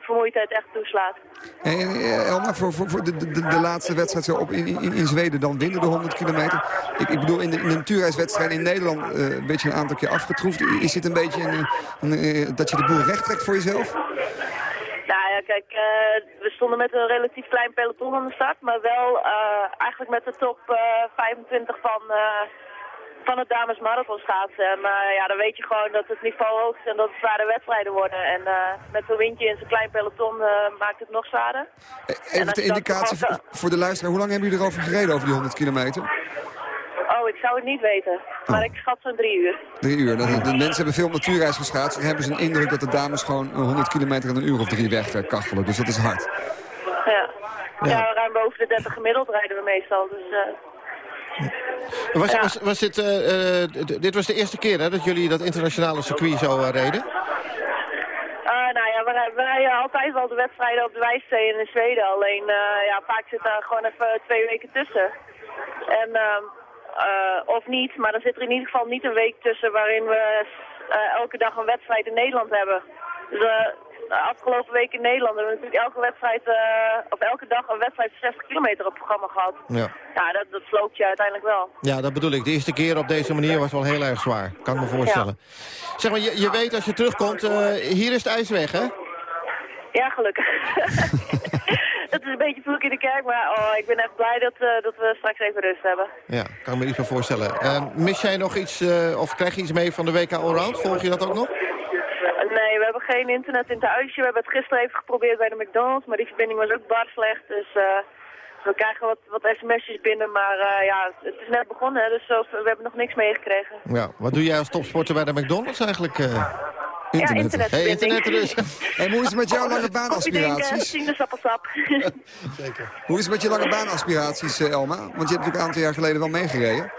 vermoeidheid echt toeslaat. En, Elma, voor, voor, voor de, de, laatste wedstrijd zo op in, in, Zweden, dan winnen de 100 kilometer. Ik, ik bedoel, in de, in natuurreiswedstrijd in Nederland een beetje een aantal keer afgetroefd. Is dit een beetje dat je de boel recht trekt voor jezelf? Nou ja, kijk, uh, we stonden met een relatief klein peloton aan de start, maar wel uh, eigenlijk met de top uh, 25 van, van het dames marathon schaatsen. En ja, dan weet je gewoon dat het niveau hoog is en dat het zware wedstrijden worden. En met zo'n windje in zo'n klein peloton maakt het nog zwaarder. Even de indicatie voor, voor de luisteraar, hoe lang hebben jullie erover gereden over die 100 kilometer? Oh, ik zou het niet weten. Maar oh. ik schat zo'n drie uur. Drie uur. De, de, mensen hebben veel natuurreis geschaatst. En hebben ze een indruk dat de dames gewoon 100 kilometer in een uur of drie wegkachelen. Dus dat is hard. Ja. ja. ruim boven de 30 gemiddeld rijden we meestal. Dus, uh... Was, was, was dit, uh, uh, dit was de eerste keer hè, dat jullie dat internationale circuit zo reden? nou ja, we, we rijden altijd wel de wedstrijden op de Wijszee in Zweden. Alleen ja, vaak zit daar gewoon even twee weken tussen. En ehm, uh, of niet, maar dan zit er in ieder geval niet een week tussen waarin we uh, elke dag een wedstrijd in Nederland hebben. Dus uh, de afgelopen week in Nederland hebben we natuurlijk elke wedstrijd, of elke dag een wedstrijd 60 kilometer op het programma gehad. Ja, ja dat, dat sloopt je uiteindelijk wel. Ja, dat bedoel ik. De eerste keer op deze manier was wel heel erg zwaar. Kan ik me voorstellen. Zeg maar, je, je weet als je terugkomt, hier is het ijs weg, hè? Ja, gelukkig. dat is een beetje vloek in de kerk, maar oh, ik ben echt blij dat, uh, dat we straks even rust hebben. Ja, kan ik me iets van voorstellen. Uh, mis jij nog iets, uh, of krijg je iets mee van de WK Allround? Volg je dat ook nog? Nee, we hebben geen internet in het huisje. We hebben het gisteren even geprobeerd bij de McDonald's, maar die verbinding was ook bar slecht. Dus we krijgen wat, wat sms'jes binnen, maar ja, het is net begonnen, dus we hebben nog niks meegekregen. Ja, wat doe jij als topsporter bij de McDonald's eigenlijk? Internet. Ja, internet. Hey, internet dus. En hoe is het met jouw lange baanaspiraties? Sinaasappelsap. Zeker. Hoe is het met je lange baanaspiraties, Elma? Want je hebt natuurlijk een aantal jaar geleden wel meegereden.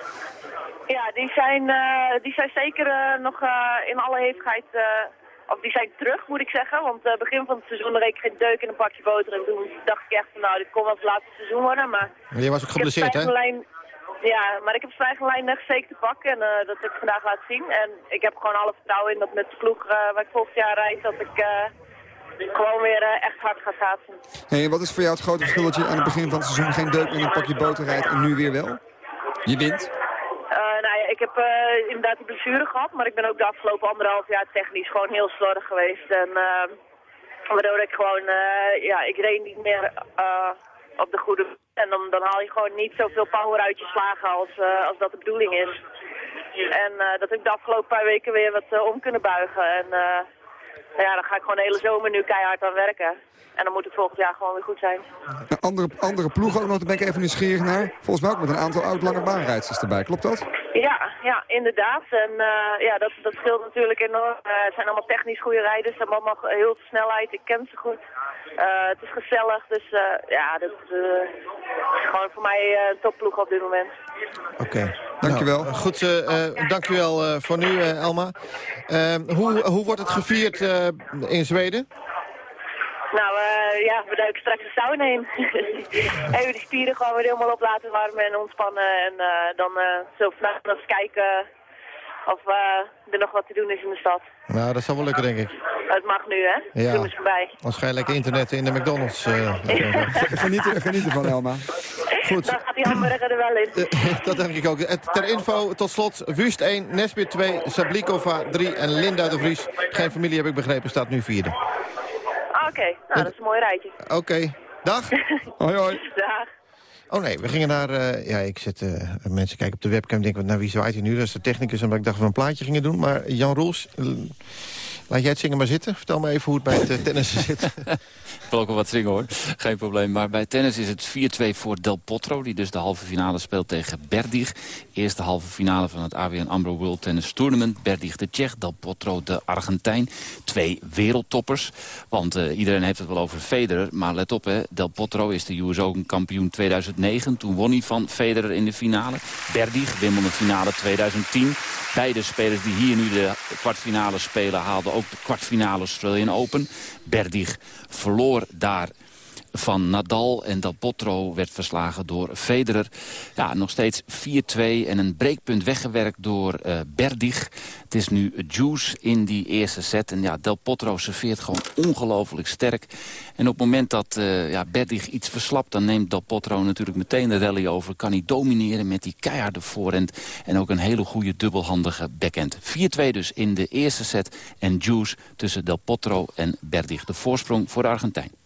Ja, die zijn, uh, die zijn zeker uh, nog uh, in alle hevigheid, of die zijn terug moet ik zeggen. Want begin van het seizoen reed ik geen deuk in een pakje boter. En toen dacht ik echt van nou, dit kon wel het laatste seizoen worden. Maar je was ook geblesseerd hè? Ja, maar ik heb echt zeker te pakken en uh, dat heb ik vandaag laten zien. En ik heb gewoon alle vertrouwen in dat met de ploeg uh, waar ik volgend jaar rijd, dat ik uh, gewoon weer echt hard ga schaatsen. Hey, en wat is voor jou het grote verschil dat je aan het begin van het seizoen geen deuk in een pakje boter rijdt en nu weer wel? Je wint? nou ja, ik heb inderdaad een blessure gehad, maar ik ben ook de afgelopen anderhalf jaar technisch gewoon heel slordig geweest. En waardoor ik gewoon, ja, ik reed niet meer op de goede en dan, dan haal je gewoon niet zoveel power uit je slagen als, uh, als dat de bedoeling is. En uh, dat heb ik de afgelopen paar weken weer wat uh, om kunnen buigen. En ja, dan ga ik gewoon de hele zomer nu keihard aan werken. En dan moet het volgend jaar gewoon weer goed zijn. Andere, andere ploeg ook nog, daar ben ik even nieuwsgierig naar. Volgens mij ook met een aantal oud-lange baanrijders erbij, klopt dat? Ja, ja inderdaad. En uh, ja, dat, dat scheelt natuurlijk enorm. Uh, het zijn allemaal technisch goede rijders. Ze hebben allemaal heel veel snelheid. Ik ken ze goed. Uh, het is gezellig. Dus ja, dat is gewoon voor mij een topploeg op dit moment. Oké. Dankjewel. Nou, goed, eh eh, dankjewel eh, voor nu, eh, Elma. Eh, hoe, hoe wordt het gevierd eh, in Zweden? Nou eh, ja, we duiken straks de sauna in. Even de spieren gewoon weer helemaal op laten warmen en ontspannen. En eh, dan eh zo vanavond nog eens kijken of eh, er nog wat te doen is in de stad. Nou, dat zal wel lukken, denk ik. Het mag nu, hè? Ja. Toen is voorbij. Als ga je lekker internet in de McDonald's. eh, Geniet, geniet ervan, Elma. Goed. Dan gaat die hamburger er wel in. Dat denk ik ook. Ter info, tot slot, Wust 1, Nesbit 2, Sablikova 3 en Linda de Vries. Geen familie, heb ik begrepen, staat nu vierde. Ah, Oké, nou dat is een mooi rijtje. Oké, dag. hoi, hoi. Dag. Oh nee, we gingen naar... eh, ja, ik zet eh, mensen kijken op de webcam denken, wat, nou wie zwaait hij nu? Dat is de technicus, omdat ik dacht we een plaatje gingen doen. Maar Jan Roels, eh, laat jij het zingen maar zitten. Vertel me even hoe het bij het uh, tennissen zit. Ik wil ook wel wat zingen hoor, geen probleem. Maar bij tennis is het 4-2 voor Del Potro... die dus de halve finale speelt tegen Berdig. Eerste halve finale van het ABN AMRO World Tennis Tournament. Berdig de Tsjech, Del Potro de Argentijn. Twee wereldtoppers. Want uh, iedereen heeft het wel over Federer. Maar let op, hè, Del Potro is de US Open kampioen 2009. Toen won hij van Federer in de finale. Berdig, Wimbledon finale 2010. Beide spelers die hier nu de kwartfinale spelen... haalden ook de kwartfinale Australian Open. Berdig verloor daar van Nadal en Del Potro werd verslagen door Federer. Ja, nog steeds 4-2 en een breekpunt weggewerkt door uh, Berdig. Het is nu Juice in die eerste set. En ja, Del Potro serveert gewoon ongelooflijk sterk. En op het moment dat uh, ja, Berdig iets verslapt... dan neemt Del Potro natuurlijk meteen de rally over. Kan hij domineren met die keiharde voorhand. En ook een hele goede dubbelhandige backhand. 4-2 dus in de eerste set. En Juice tussen Del Potro en Berdig. De voorsprong voor de Argentijn.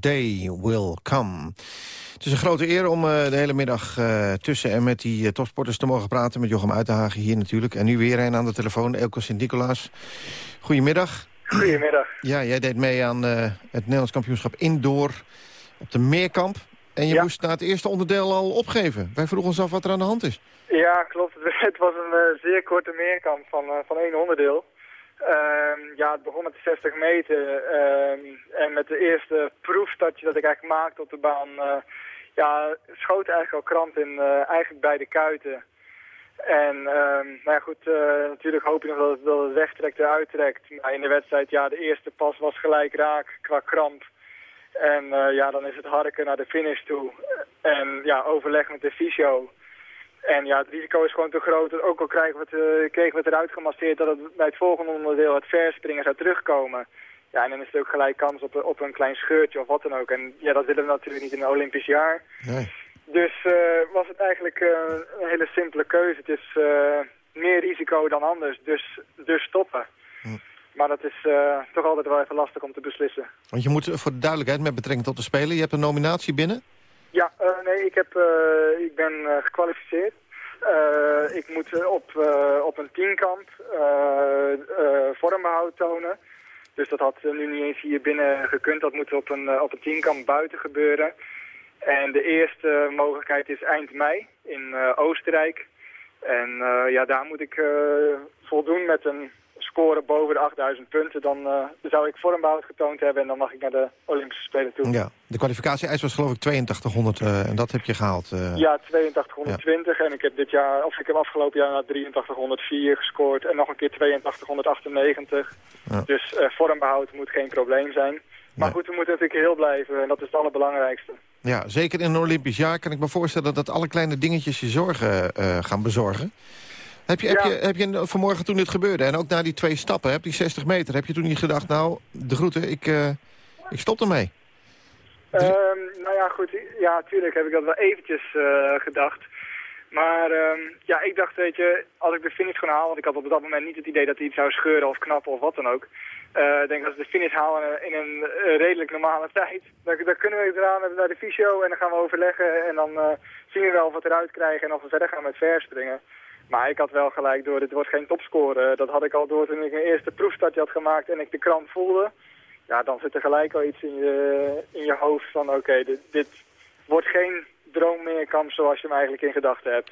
Day Will Come. Het is een grote eer om uh, de hele middag uh, tussen en met die uh, topsporters te mogen praten. Met Jochem Uitenhagen hier natuurlijk. En nu weer een aan de telefoon, Elko Sint-Nicolaas. Goedemiddag. Goedemiddag. Ja, jij deed mee aan het Nederlands kampioenschap indoor op de Meerkamp. En je moest na het eerste onderdeel al opgeven. Wij vroegen ons af wat er aan de hand is. Ja, klopt. Het was een eh, zeer korte meerkamp van, eh, van één onderdeel. Ehm, ja, het begon met de 60 meter. ehm, en met de eerste proefstartje dat ik eigenlijk maakte op de baan... eh, ja, schoot eigenlijk al kramp in, eh, eigenlijk bij de kuiten. En ehm, nou ja, goed, eh, natuurlijk hoop je nog dat het, dat het wegtrekt eruit trekt. Maar in de wedstrijd, ja, de eerste pas was gelijk raak qua kramp. En ja, dan is het harken naar de finish toe. En ja, overleg met de fysio. En ja, het risico is gewoon te groot. dat Ook al krijgen we het, eh, kregen we het eruit gemasseerd dat het bij het volgende onderdeel het verspringen zou terugkomen. Ja, en dan is er ook gelijk kans op, op een klein scheurtje of wat dan ook. En ja, dat willen we natuurlijk niet in een Olympisch jaar. Nee. Dus eh, was het eigenlijk eh, een hele simpele keuze. Het is eh, meer risico dan anders, dus, dus stoppen. Maar dat is toch altijd wel even lastig om te beslissen. Want je moet, voor de duidelijkheid, met betrekking tot de Spelen... je hebt een nominatie binnen? Ja, eh, nee, ik, heb, eh, ik ben eh, gekwalificeerd. Ik moet op, eh, op een tienkamp eh, vormbehoud tonen. Dus dat had nu niet eens hier binnen gekund. Dat moet op een, op een tienkamp buiten gebeuren. En de eerste mogelijkheid is eind mei in Oostenrijk. En ja, daar moet ik voldoen met een score boven de 8000 punten. Dan eh, zou ik vormbehoud getoond hebben en dan mag ik naar de Olympische Spelen toe. Ja. De kwalificatie-eis was geloof ik 8200 eh, en dat heb je gehaald. eh. Ja, 8220 en ik heb dit jaar, of ik heb afgelopen jaar naar 8304 gescoord en nog een keer 8298. Ja. Dus eh, vormbehoud moet geen probleem zijn. Maar goed, we moeten natuurlijk heel blijven en dat is het allerbelangrijkste. Ja, zeker in een Olympisch jaar kan ik me voorstellen... dat alle kleine dingetjes je zorgen gaan bezorgen. Heb je, heb, Ja. je, heb je vanmorgen toen dit gebeurde, en ook na die twee stappen, heb die 60 meter... heb je toen niet gedacht, nou, de groeten, ik, eh, ik stop ermee? Ehm, nou ja, goed. Ja, tuurlijk heb ik dat wel eventjes eh, gedacht. Maar ehm, ja, ik dacht, weet je, als ik de finish gewoon haal... want ik had op dat moment niet het idee dat hij iets zou scheuren of knappen of wat dan ook. Eh, ik denk als we de finish halen in een redelijk normale tijd... Dan, dan kunnen we eraan naar de fysio en dan gaan we overleggen... en dan zien we wel of we het eruit krijgen en of we verder gaan met verspringen. Maar ik had wel gelijk door, dit wordt geen topscore. Dat had ik al door toen ik mijn eerste proefstartje had gemaakt en ik de kramp voelde ja, dan zit er gelijk al iets in je, in je hoofd van oké, dit, dit wordt geen droommeerkamp zoals je hem eigenlijk in gedachten hebt.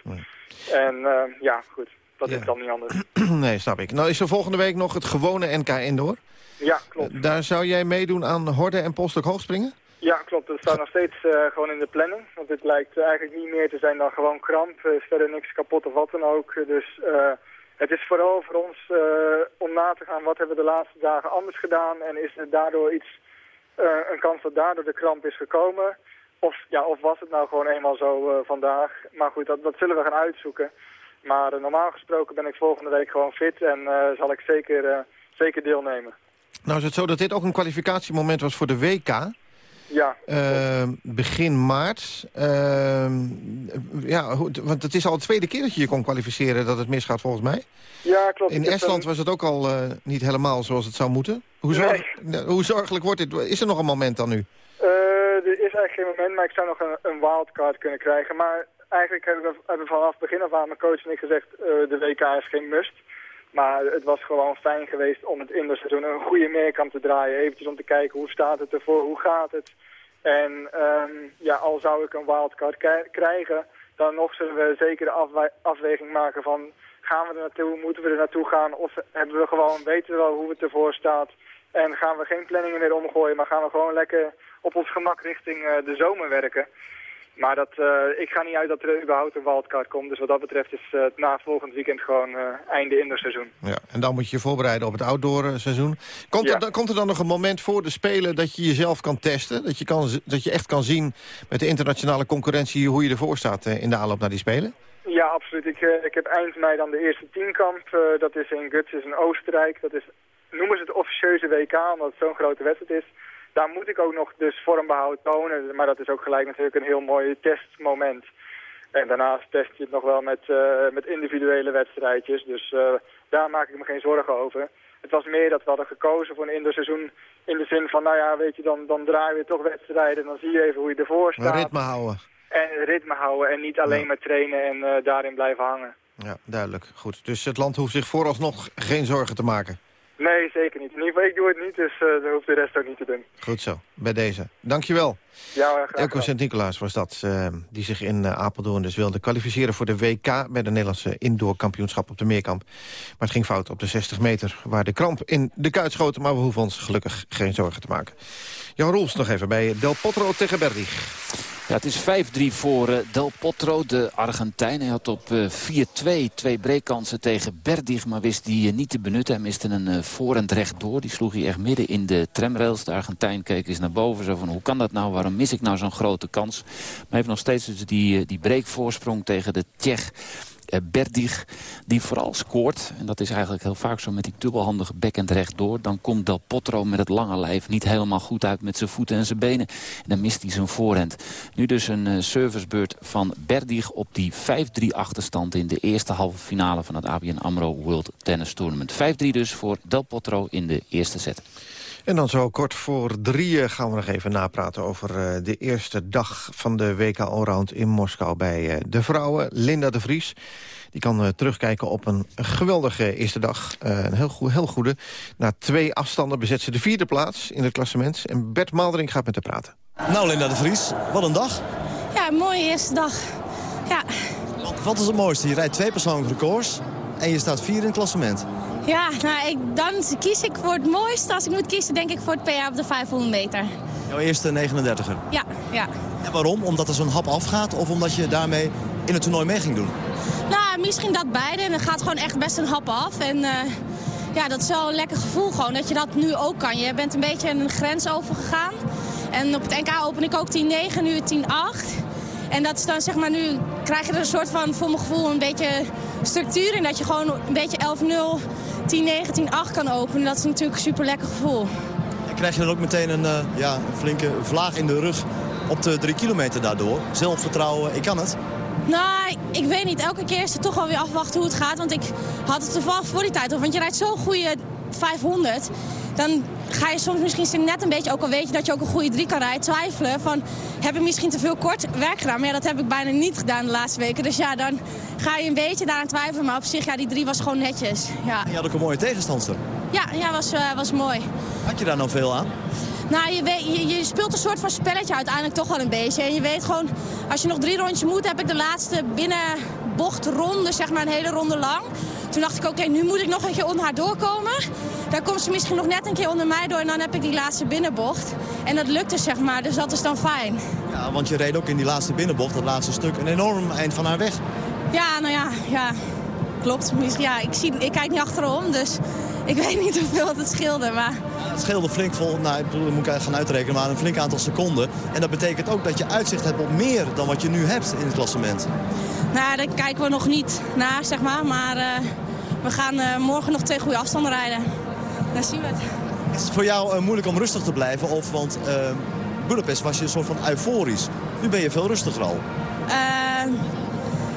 En eh, ja, goed, dat is dan niet anders. nee, snap ik. Nou is er volgende week nog het gewone NK Indoor. Ja, klopt. Daar zou jij meedoen aan horde en polstok hoogspringen? Ja, klopt. Dat staat nog steeds eh, gewoon in de planning. Want dit lijkt eigenlijk niet meer te zijn dan gewoon kramp. Er is verder niks kapot of wat dan ook. Dus eh, het is vooral voor ons eh, om na te gaan wat hebben we de laatste dagen anders gedaan. En is er daardoor iets, een kans dat daardoor de kramp is gekomen. Of, ja, of was het nou gewoon eenmaal zo vandaag. Maar goed, dat, dat zullen we gaan uitzoeken. Maar normaal gesproken ben ik volgende week gewoon fit en zal ik zeker, zeker deelnemen. Nou is het zo dat dit ook een kwalificatiemoment was voor de WK. Ja, Eh, begin maart. Eh, ja, want het is al de tweede keer dat je je kon kwalificeren dat het misgaat volgens mij. ja klopt. In Estland een- was het ook al eh, niet helemaal zoals het zou moeten. Hoe, zorg- Nou, hoe zorgelijk wordt dit? Is er nog een moment dan nu? Eh, er is eigenlijk geen moment, maar ik zou nog een, een wildcard kunnen krijgen. Maar eigenlijk hebben we, hebben vanaf begin af aan mijn coach en ik gezegd, eh, de WK is geen must. Maar het was gewoon fijn geweest om het indoor-seizoen een goede meerkamp te draaien. Eventjes om te kijken hoe staat het ervoor, hoe gaat het. En ehm, ja, al zou ik een wildcard krijgen, dan nog zullen we zeker de afwe- afweging maken van... gaan we er naartoe, moeten we er naartoe gaan of hebben we gewoon, weten we wel hoe het ervoor staat... En gaan we geen planningen meer omgooien, maar gaan we gewoon lekker op ons gemak richting eh, de zomer werken. Maar dat, eh, ik ga niet uit dat er überhaupt een wildcard komt. Dus wat dat betreft is eh, het na volgend weekend gewoon eh, einde indoorseizoen. Ja, en dan moet je je voorbereiden op het outdoor seizoen. Komt, er, dan- komt er dan nog een moment voor de Spelen dat je jezelf kan testen? Dat je, kan, dat je echt kan zien met de internationale concurrentie hoe je ervoor staat in de aanloop naar die Spelen? Ja, absoluut. Ik, ik heb eind mei dan de eerste tienkamp. Dat is in Guts, is in Oostenrijk. Dat is, noemen ze het officieuze WK, omdat het zo'n grote wedstrijd is. Daar moet ik ook nog dus vormbehoud tonen. Maar dat is ook gelijk natuurlijk een heel mooi testmoment. En daarnaast test je het nog wel met, eh, met individuele wedstrijdjes. Dus eh, daar maak ik me geen zorgen over. Het was meer dat we hadden gekozen voor een indoorseizoen in de zin van, nou ja, weet je, dan, dan draaien we toch wedstrijden en dan zie je even hoe je ervoor Een staat. ritme houden. En ritme houden en niet alleen maar trainen en eh, daarin blijven hangen. Ja, duidelijk. Goed. Dus het land hoeft zich vooralsnog geen zorgen te maken. Nee, zeker niet. In ieder geval, ik doe het niet, dus uh, dan hoeft de rest ook niet te doen. Goed zo, bij deze. Dankjewel. Ja, graag Elko Sint-Nicolaas was dat, uh, die zich in uh, Apeldoorn dus wilde kwalificeren voor de WK... bij de Nederlandse indoorkampioenschap op de Meerkamp. Maar het ging fout op de 60 meter, waar de kramp in de kuit schoten... maar we hoeven ons gelukkig geen zorgen te maken. Jan Roels nog even bij Del Potro tegen Berdig. Ja, het is 5-3 voor uh, Del Potro, de Argentijn. Hij had op uh, 4-2 twee breekkansen tegen Berdig, maar wist die uh, niet te benutten. Hij miste een uh, voorhand rechtdoor. Die sloeg hij echt midden in de tramrails. De Argentijn keek eens naar boven. Zo van, hoe kan dat nou? Waarom mis ik nou zo'n grote kans? Maar hij heeft nog steeds dus die, die breekvoorsprong tegen de Tsjech. Uh, Berdig, die vooral scoort. En dat is eigenlijk heel vaak zo met die dubbelhandige backhand rechtdoor. Dan komt Del Potro met het lange lijf niet helemaal goed uit met zijn voeten en zijn benen. En dan mist hij zijn voorhand. Nu dus een uh, servicebeurt van Berdig op die 5-3 achterstand... in de eerste halve finale van het ABN AMRO World Tennis Tournament. 5-3 dus voor Del Potro in de eerste set. En dan zo kort voor drieën gaan we nog even napraten over uh, de eerste dag van de WK Allround in Moskou bij uh, de vrouwen. Linda de Vries. Die kan uh, terugkijken op een geweldige eerste dag. een heel, go heel goede. Na twee afstanden bezet ze de vierde plaats in het klassement. En Bert Maldering gaat met haar praten. Nou Linda de Vries, wat een dag. Ja, een mooie eerste dag. Ja. Wat, wat is het mooiste? Je rijdt twee persoonlijke records en je staat vier in het klassement. Ja, nou, ik, dan kies ik voor het mooiste. Als ik moet kiezen, denk ik voor het PA op de 500 meter. Jouw eerste 39er? Ja, ja. En waarom? Omdat er zo'n hap afgaat of omdat je daarmee in het toernooi mee ging doen? Nou, misschien dat beide. En er gaat gewoon echt best een hap af. En uh, ja, dat is wel een lekker gevoel gewoon, dat je dat nu ook kan. Je bent een beetje een grens overgegaan. En op het NK open ik ook 10-9, nu 10-8. En dat is dan zeg maar nu krijg je er een soort van, voor mijn gevoel, een beetje structuur in. Dat je gewoon een beetje 11-0, 10-9, 10-8 kan openen. Dat is natuurlijk een super lekker gevoel. En krijg je dan ook meteen een, uh, ja, een flinke vlaag in de rug op de drie kilometer daardoor? Zelfvertrouwen, ik kan het? Nou, ik weet niet. Elke keer is het toch wel weer afwachten hoe het gaat. Want ik had het toevallig voor die tijd. Want je rijdt zo'n goede 500. Dan ga je soms misschien net een beetje, ook al weet je dat je ook een goede drie kan rijden, twijfelen van heb ik misschien te veel kort werk gedaan. Maar ja, dat heb ik bijna niet gedaan de laatste weken. Dus ja, dan ga je een beetje daaraan twijfelen. Maar op zich, ja, die drie was gewoon netjes. Ja. En je had ook een mooie tegenstander. Ja, ja was, uh, was mooi. Had je daar nou veel aan? Nou, je, weet, je, je, speelt een soort van spelletje uiteindelijk toch wel een beetje. En je weet gewoon, als je nog drie rondjes moet, heb ik de laatste binnenbochtronde, zeg maar een hele ronde lang. Toen dacht ik, oké, okay, nu moet ik nog een keer onder haar doorkomen. Dan komt ze misschien nog net een keer onder mij door en dan heb ik die laatste binnenbocht. En dat lukte, zeg maar, dus dat is dan fijn. Ja, want je reed ook in die laatste binnenbocht, dat laatste stuk, een enorm eind van haar weg. Ja, nou ja, ja klopt. Ja, ik, zie, ik kijk niet achterom, dus ik weet niet hoeveel het scheelde. Maar... Het scheelde flink vol, nou, ik bedoel, moet ik gaan uitrekenen, maar een flink aantal seconden. En dat betekent ook dat je uitzicht hebt op meer dan wat je nu hebt in het klassement. Nou, daar kijken we nog niet naar, zeg maar. Maar uh, we gaan uh, morgen nog twee goede afstanden rijden. Dan zien we het. Is het voor jou uh, moeilijk om rustig te blijven? Of, want Budapest was je een soort van euforisch. Nu ben je veel rustiger al.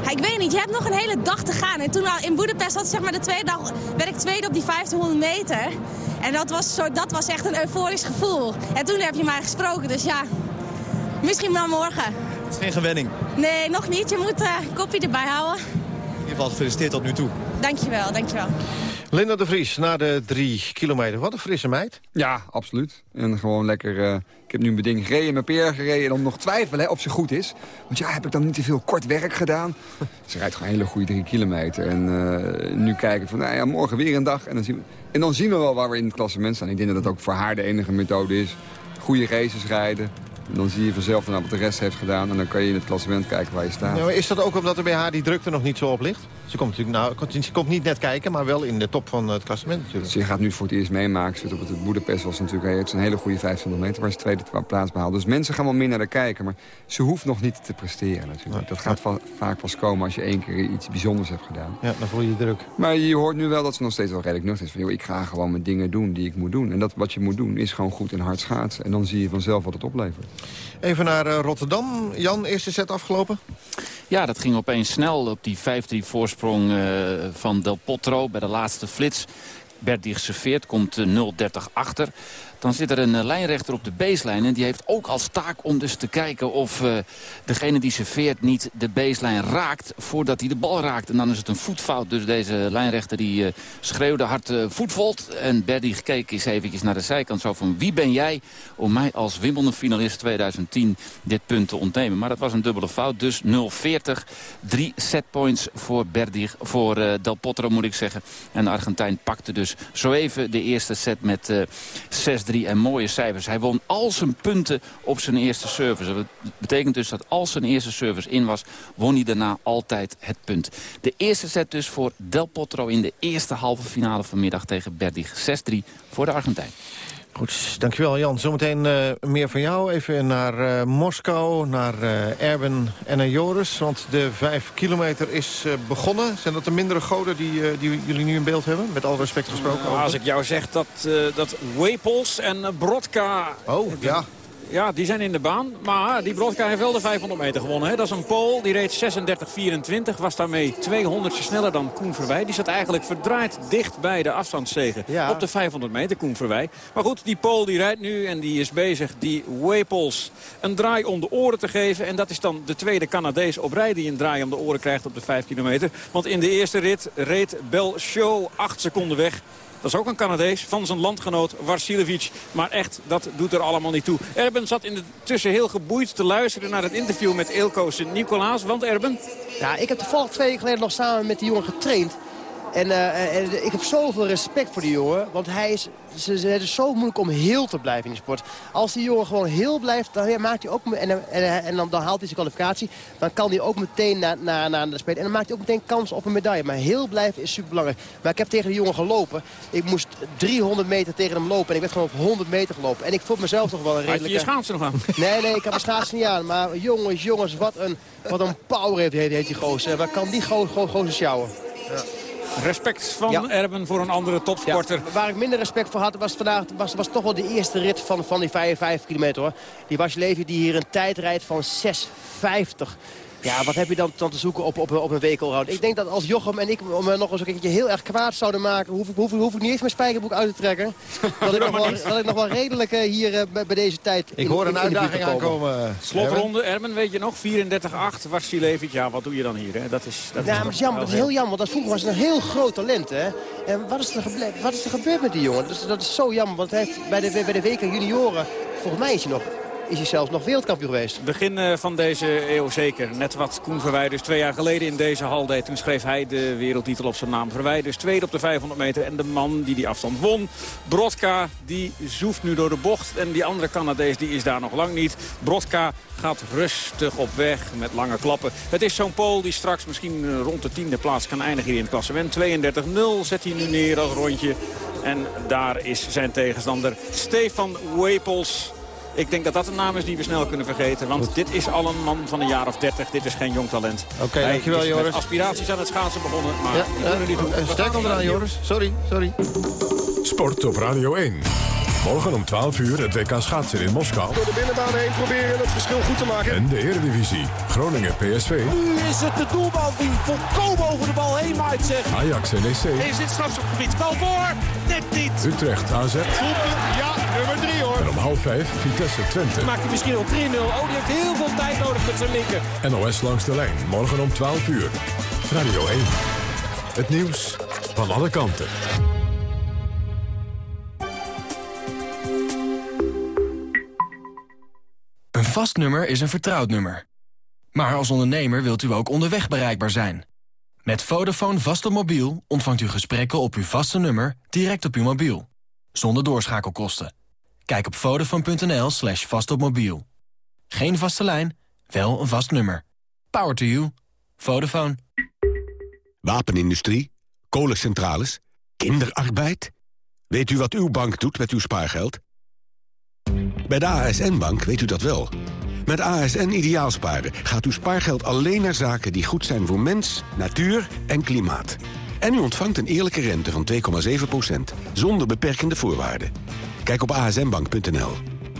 ik weet niet, je hebt nog een hele dag te gaan. En toen in Budapest had zeg maar de tweede dag, werd ik tweede op die 1500 meter. En dat was, zo, dat was echt een euforisch gevoel. En toen heb je mij gesproken, dus ja, misschien wel morgen. Het is geen gewenning? Nee, nog niet. Je moet uh, een kopje erbij houden. Geval gefeliciteerd tot nu toe. Dankjewel, dankjewel. Linda de Vries, na de drie kilometer. Wat een frisse meid. Ja, absoluut. En gewoon lekker... Uh, ik heb nu mijn ding gereden, mijn PR gereden... en dan nog twijfelen hè, of ze goed is. Want ja, heb ik dan niet te veel kort werk gedaan? ze rijdt gewoon een hele goede drie kilometer. En uh, nu kijken van, nou ja, morgen weer een dag. En dan, zien we, en dan zien we wel waar we in het klassement staan. Ik denk dat dat ook voor haar de enige methode is. Goede races rijden. Dan zie je vanzelf nou wat de rest heeft gedaan. En dan kan je in het klassement kijken waar je staat. Maar is dat ook omdat er bij haar die drukte nog niet zo op ligt? Ze komt natuurlijk nou, ze komt niet net kijken, maar wel in de top van het klassement natuurlijk. Ze gaat nu voor het eerst meemaken. Ze zit op het Boedapest was natuurlijk het is een hele goede 500 meter waar ze tweede plaats behaalt. Dus mensen gaan wel meer naar haar kijken. Maar ze hoeft nog niet te presteren natuurlijk. Dat gaat va vaak pas komen als je één keer iets bijzonders hebt gedaan. Ja, dan voel je je druk. Maar je hoort nu wel dat ze nog steeds wel redelijk nuchter is. Van, joh, ik ga gewoon mijn dingen doen die ik moet doen. En dat wat je moet doen is gewoon goed en hard schaatsen. En dan zie je vanzelf wat het oplevert. Even naar uh, Rotterdam. Jan, eerste set afgelopen? Ja, dat ging opeens snel op die 5-3 voorsprong uh, van Del Potro bij de laatste flits. Berdig serveert, komt uh, 0-30 achter. Dan zit er een uh, lijnrechter op de baseline. En die heeft ook als taak om dus te kijken of uh, degene die serveert niet de baseline raakt voordat hij de bal raakt. En dan is het een voetfout. Dus deze lijnrechter die uh, schreeuwde hard voetvolt. En Berdy gekeken is eventjes naar de zijkant zo van wie ben jij om mij als Wimbledon finalist 2010 dit punt te ontnemen. Maar dat was een dubbele fout. Dus 0-40. Drie setpoints voor Berdy, voor Del Potro moet ik zeggen. En Argentijn pakte dus zo even de eerste set met 6-3 en mooie cijfers. Hij won al zijn punten op zijn eerste service. Dat betekent dus dat als zijn eerste service in was... won hij daarna altijd het punt. De eerste set dus voor Del Potro in de eerste halve finale vanmiddag tegen Berdig. 6-3 voor de Argentijn. Goed, dankjewel Jan. Zometeen uh, meer van jou. Even naar uh, Moskou, naar uh, Erben en naar Joris. Want de vijf kilometer is begonnen. Zijn dat de mindere goden die, die jullie nu in beeld hebben? Met al respect gesproken. Nou, als ik jou zeg dat, dat en Brodka... Oh, ja. Ja, die zijn in de baan. Maar die Brodka heeft wel de 500 meter gewonnen. Hè? Dat is een Pool. Die reed 36-24. Was daarmee 200 sneller dan Koen Verwij. Die zat eigenlijk verdraaid dicht bij de afstandszegen. Ja. Op de 500 meter, Koen Verwij. Maar goed, die Pool die rijdt nu en die is bezig die Wapels een draai om de oren te geven. En dat is dan de tweede Canadees op rij die een draai om de oren krijgt op de 5 kilometer. Want in de eerste rit reed Bel Show 8 seconden weg. Dat is ook een Canadees van zijn landgenoot Varsilevic. Maar echt, dat doet er allemaal niet toe. Erben zat intussen heel geboeid te luisteren naar het interview met Eelco Sint-Nicolaas. Want Erben? Ja, ik heb toevallig twee weken geleden nog samen met die jongen getraind. En, uh, en, ik heb zoveel respect voor die jongen. Want hij is, ze, het is zo moeilijk om heel te blijven in de sport. Als die jongen gewoon heel blijft, dan, maakt hij ook, en, en, en dan, dan, haalt hij zijn kwalificatie. Dan kan hij ook meteen naar, naar, naar de spelen. En dan maakt hij ook meteen kans op een medaille. Maar heel blijven is super belangrijk. Maar ik heb tegen die jongen gelopen. Ik moest 300 meter tegen hem lopen. En ik werd gewoon op 100 meter gelopen. En ik voel mezelf toch wel een redelijke... Had je je schaatsen nog aan? Nee, nee, ik heb mijn schaatsen niet aan. Maar jongens, jongens, wat een, wat een power heeft, heeft die gozer. Waar kan die gozer, gozer sjouwen? Ja. Respect van Erben voor een andere topsporter. waar ik minder respect voor had, was vandaag was, was toch wel de eerste rit van, van die 55 kilometer. Hoor. Die Vaslevi die hier een tijd rijdt van 6,50. Ja, wat heb je dan, dan te zoeken op, op, op een wekelround? Ik denk dat als Jochem en ik me nog eens een keertje heel erg kwaad zouden maken... hoef ik, hoef, hoef ik niet eens mijn spijkerboek uit te trekken. dat, ik nog wel, dat ik nog wel redelijk uh, hier uh, bij, deze tijd... Ik hoor een uitdaging aankomen. Slotronde, Ermen, weet je nog? 34-8, Vasilevich. Ja, wat doe je dan hier? Hè? Dat is, dat ja, maar het is, jammer, dat is heel jammer. Want dat vroeger was een heel groot talent. Hè? En wat is, er wat is er gebeurd met die jongen? Dat is, dat is zo jammer, want hij heeft bij de, bij de WK junioren... volgens mij is hij nog is hij zelfs nog wereldkampioen geweest. Begin eh, van deze eeuw zeker. Net wat Koen Verwij dus twee jaar geleden in deze hal deed. Toen schreef hij de wereldtitel op zijn naam. Verwij dus tweede op de 500 meter. En de man die die afstand won, Brodka, die zoeft nu door de bocht. En die andere Canadees die is daar nog lang niet. Brodka gaat rustig op weg met lange klappen. Het is zo'n Pool die straks misschien eh, rond de tiende plaats kan eindigen hier in het klassement. 32-0 zet hij nu neer als rondje. En daar is zijn tegenstander Stefan Wepels. Ik denk dat dat een naam is die we snel kunnen vergeten. Want dit is al een man van een jaar of 30. Dit is geen jong talent. Oké, okay, dankjewel Joris. Aspiraties aan het schaatsen begonnen. Maar ja, uh, niet. Sterk onderaan Joris. Sorry, sorry. Sport op Radio 1. Morgen om 12 uur het WK schaatsen in Moskou. Door de binnenbaan heen proberen het verschil goed te maken. En de Eredivisie. Groningen PSV. Nu is het de doelbal die volkomen over de bal heen maait zeg. Ajax NEC. Is dit strafschopgebied. Bal voor. Net niet. Utrecht AZ. Ja, nummer 3 hoor. En om half 5 Vitesse Twente. Maakt hij misschien op 3-0. Oh, die heeft heel veel tijd nodig met zijn linker. NOS langs de lijn. Morgen om 12 uur. Radio 1. Het nieuws van alle kanten. Een vast nummer is een vertrouwd nummer. Maar als ondernemer wilt u ook onderweg bereikbaar zijn. Met Vodafone vast op mobiel ontvangt u gesprekken op uw vaste nummer direct op uw mobiel. Zonder doorschakelkosten. Kijk op vodafone.nl slash vastopmobiel. Geen vaste lijn, wel een vast nummer. Power to you. Vodafone. Wapenindustrie, kolencentrales, kinderarbeid. Weet u wat uw bank doet met uw spaargeld? Bij de ASN-bank weet u dat wel. Met ASN Ideaalsparen gaat uw spaargeld alleen naar zaken die goed zijn voor mens, natuur en klimaat. En u ontvangt een eerlijke rente van 2,7%, zonder beperkende voorwaarden. Kijk op asnbank.nl.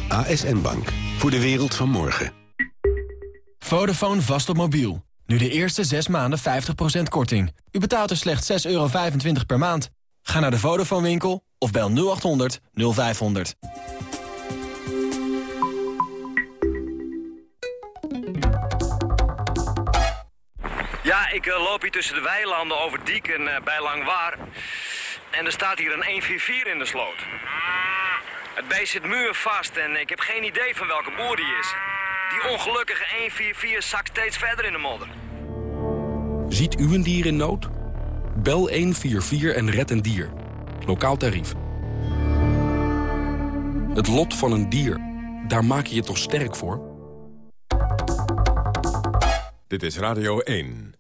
ASN Bank, voor de wereld van morgen. Vodafone vast op mobiel. Nu de eerste 6 maanden 50% korting. U betaalt er slechts 6,25 euro per maand. Ga naar de Vodafone winkel of bel 0800 0500. Ja, ik eh, loop hier tussen de weilanden over Dieken uh, bij Langwaar. En er staat hier een 144 in de sloot. Het beest zit muurvast en ik heb geen idee van welke boer die is. Die ongelukkige 144 zakt steeds verder in de modder. Ziet u een dier in nood? Bel 144 en red een dier. Lokaal tarief. Het lot van een dier, daar maak je je toch sterk voor? Dit is Radio 1.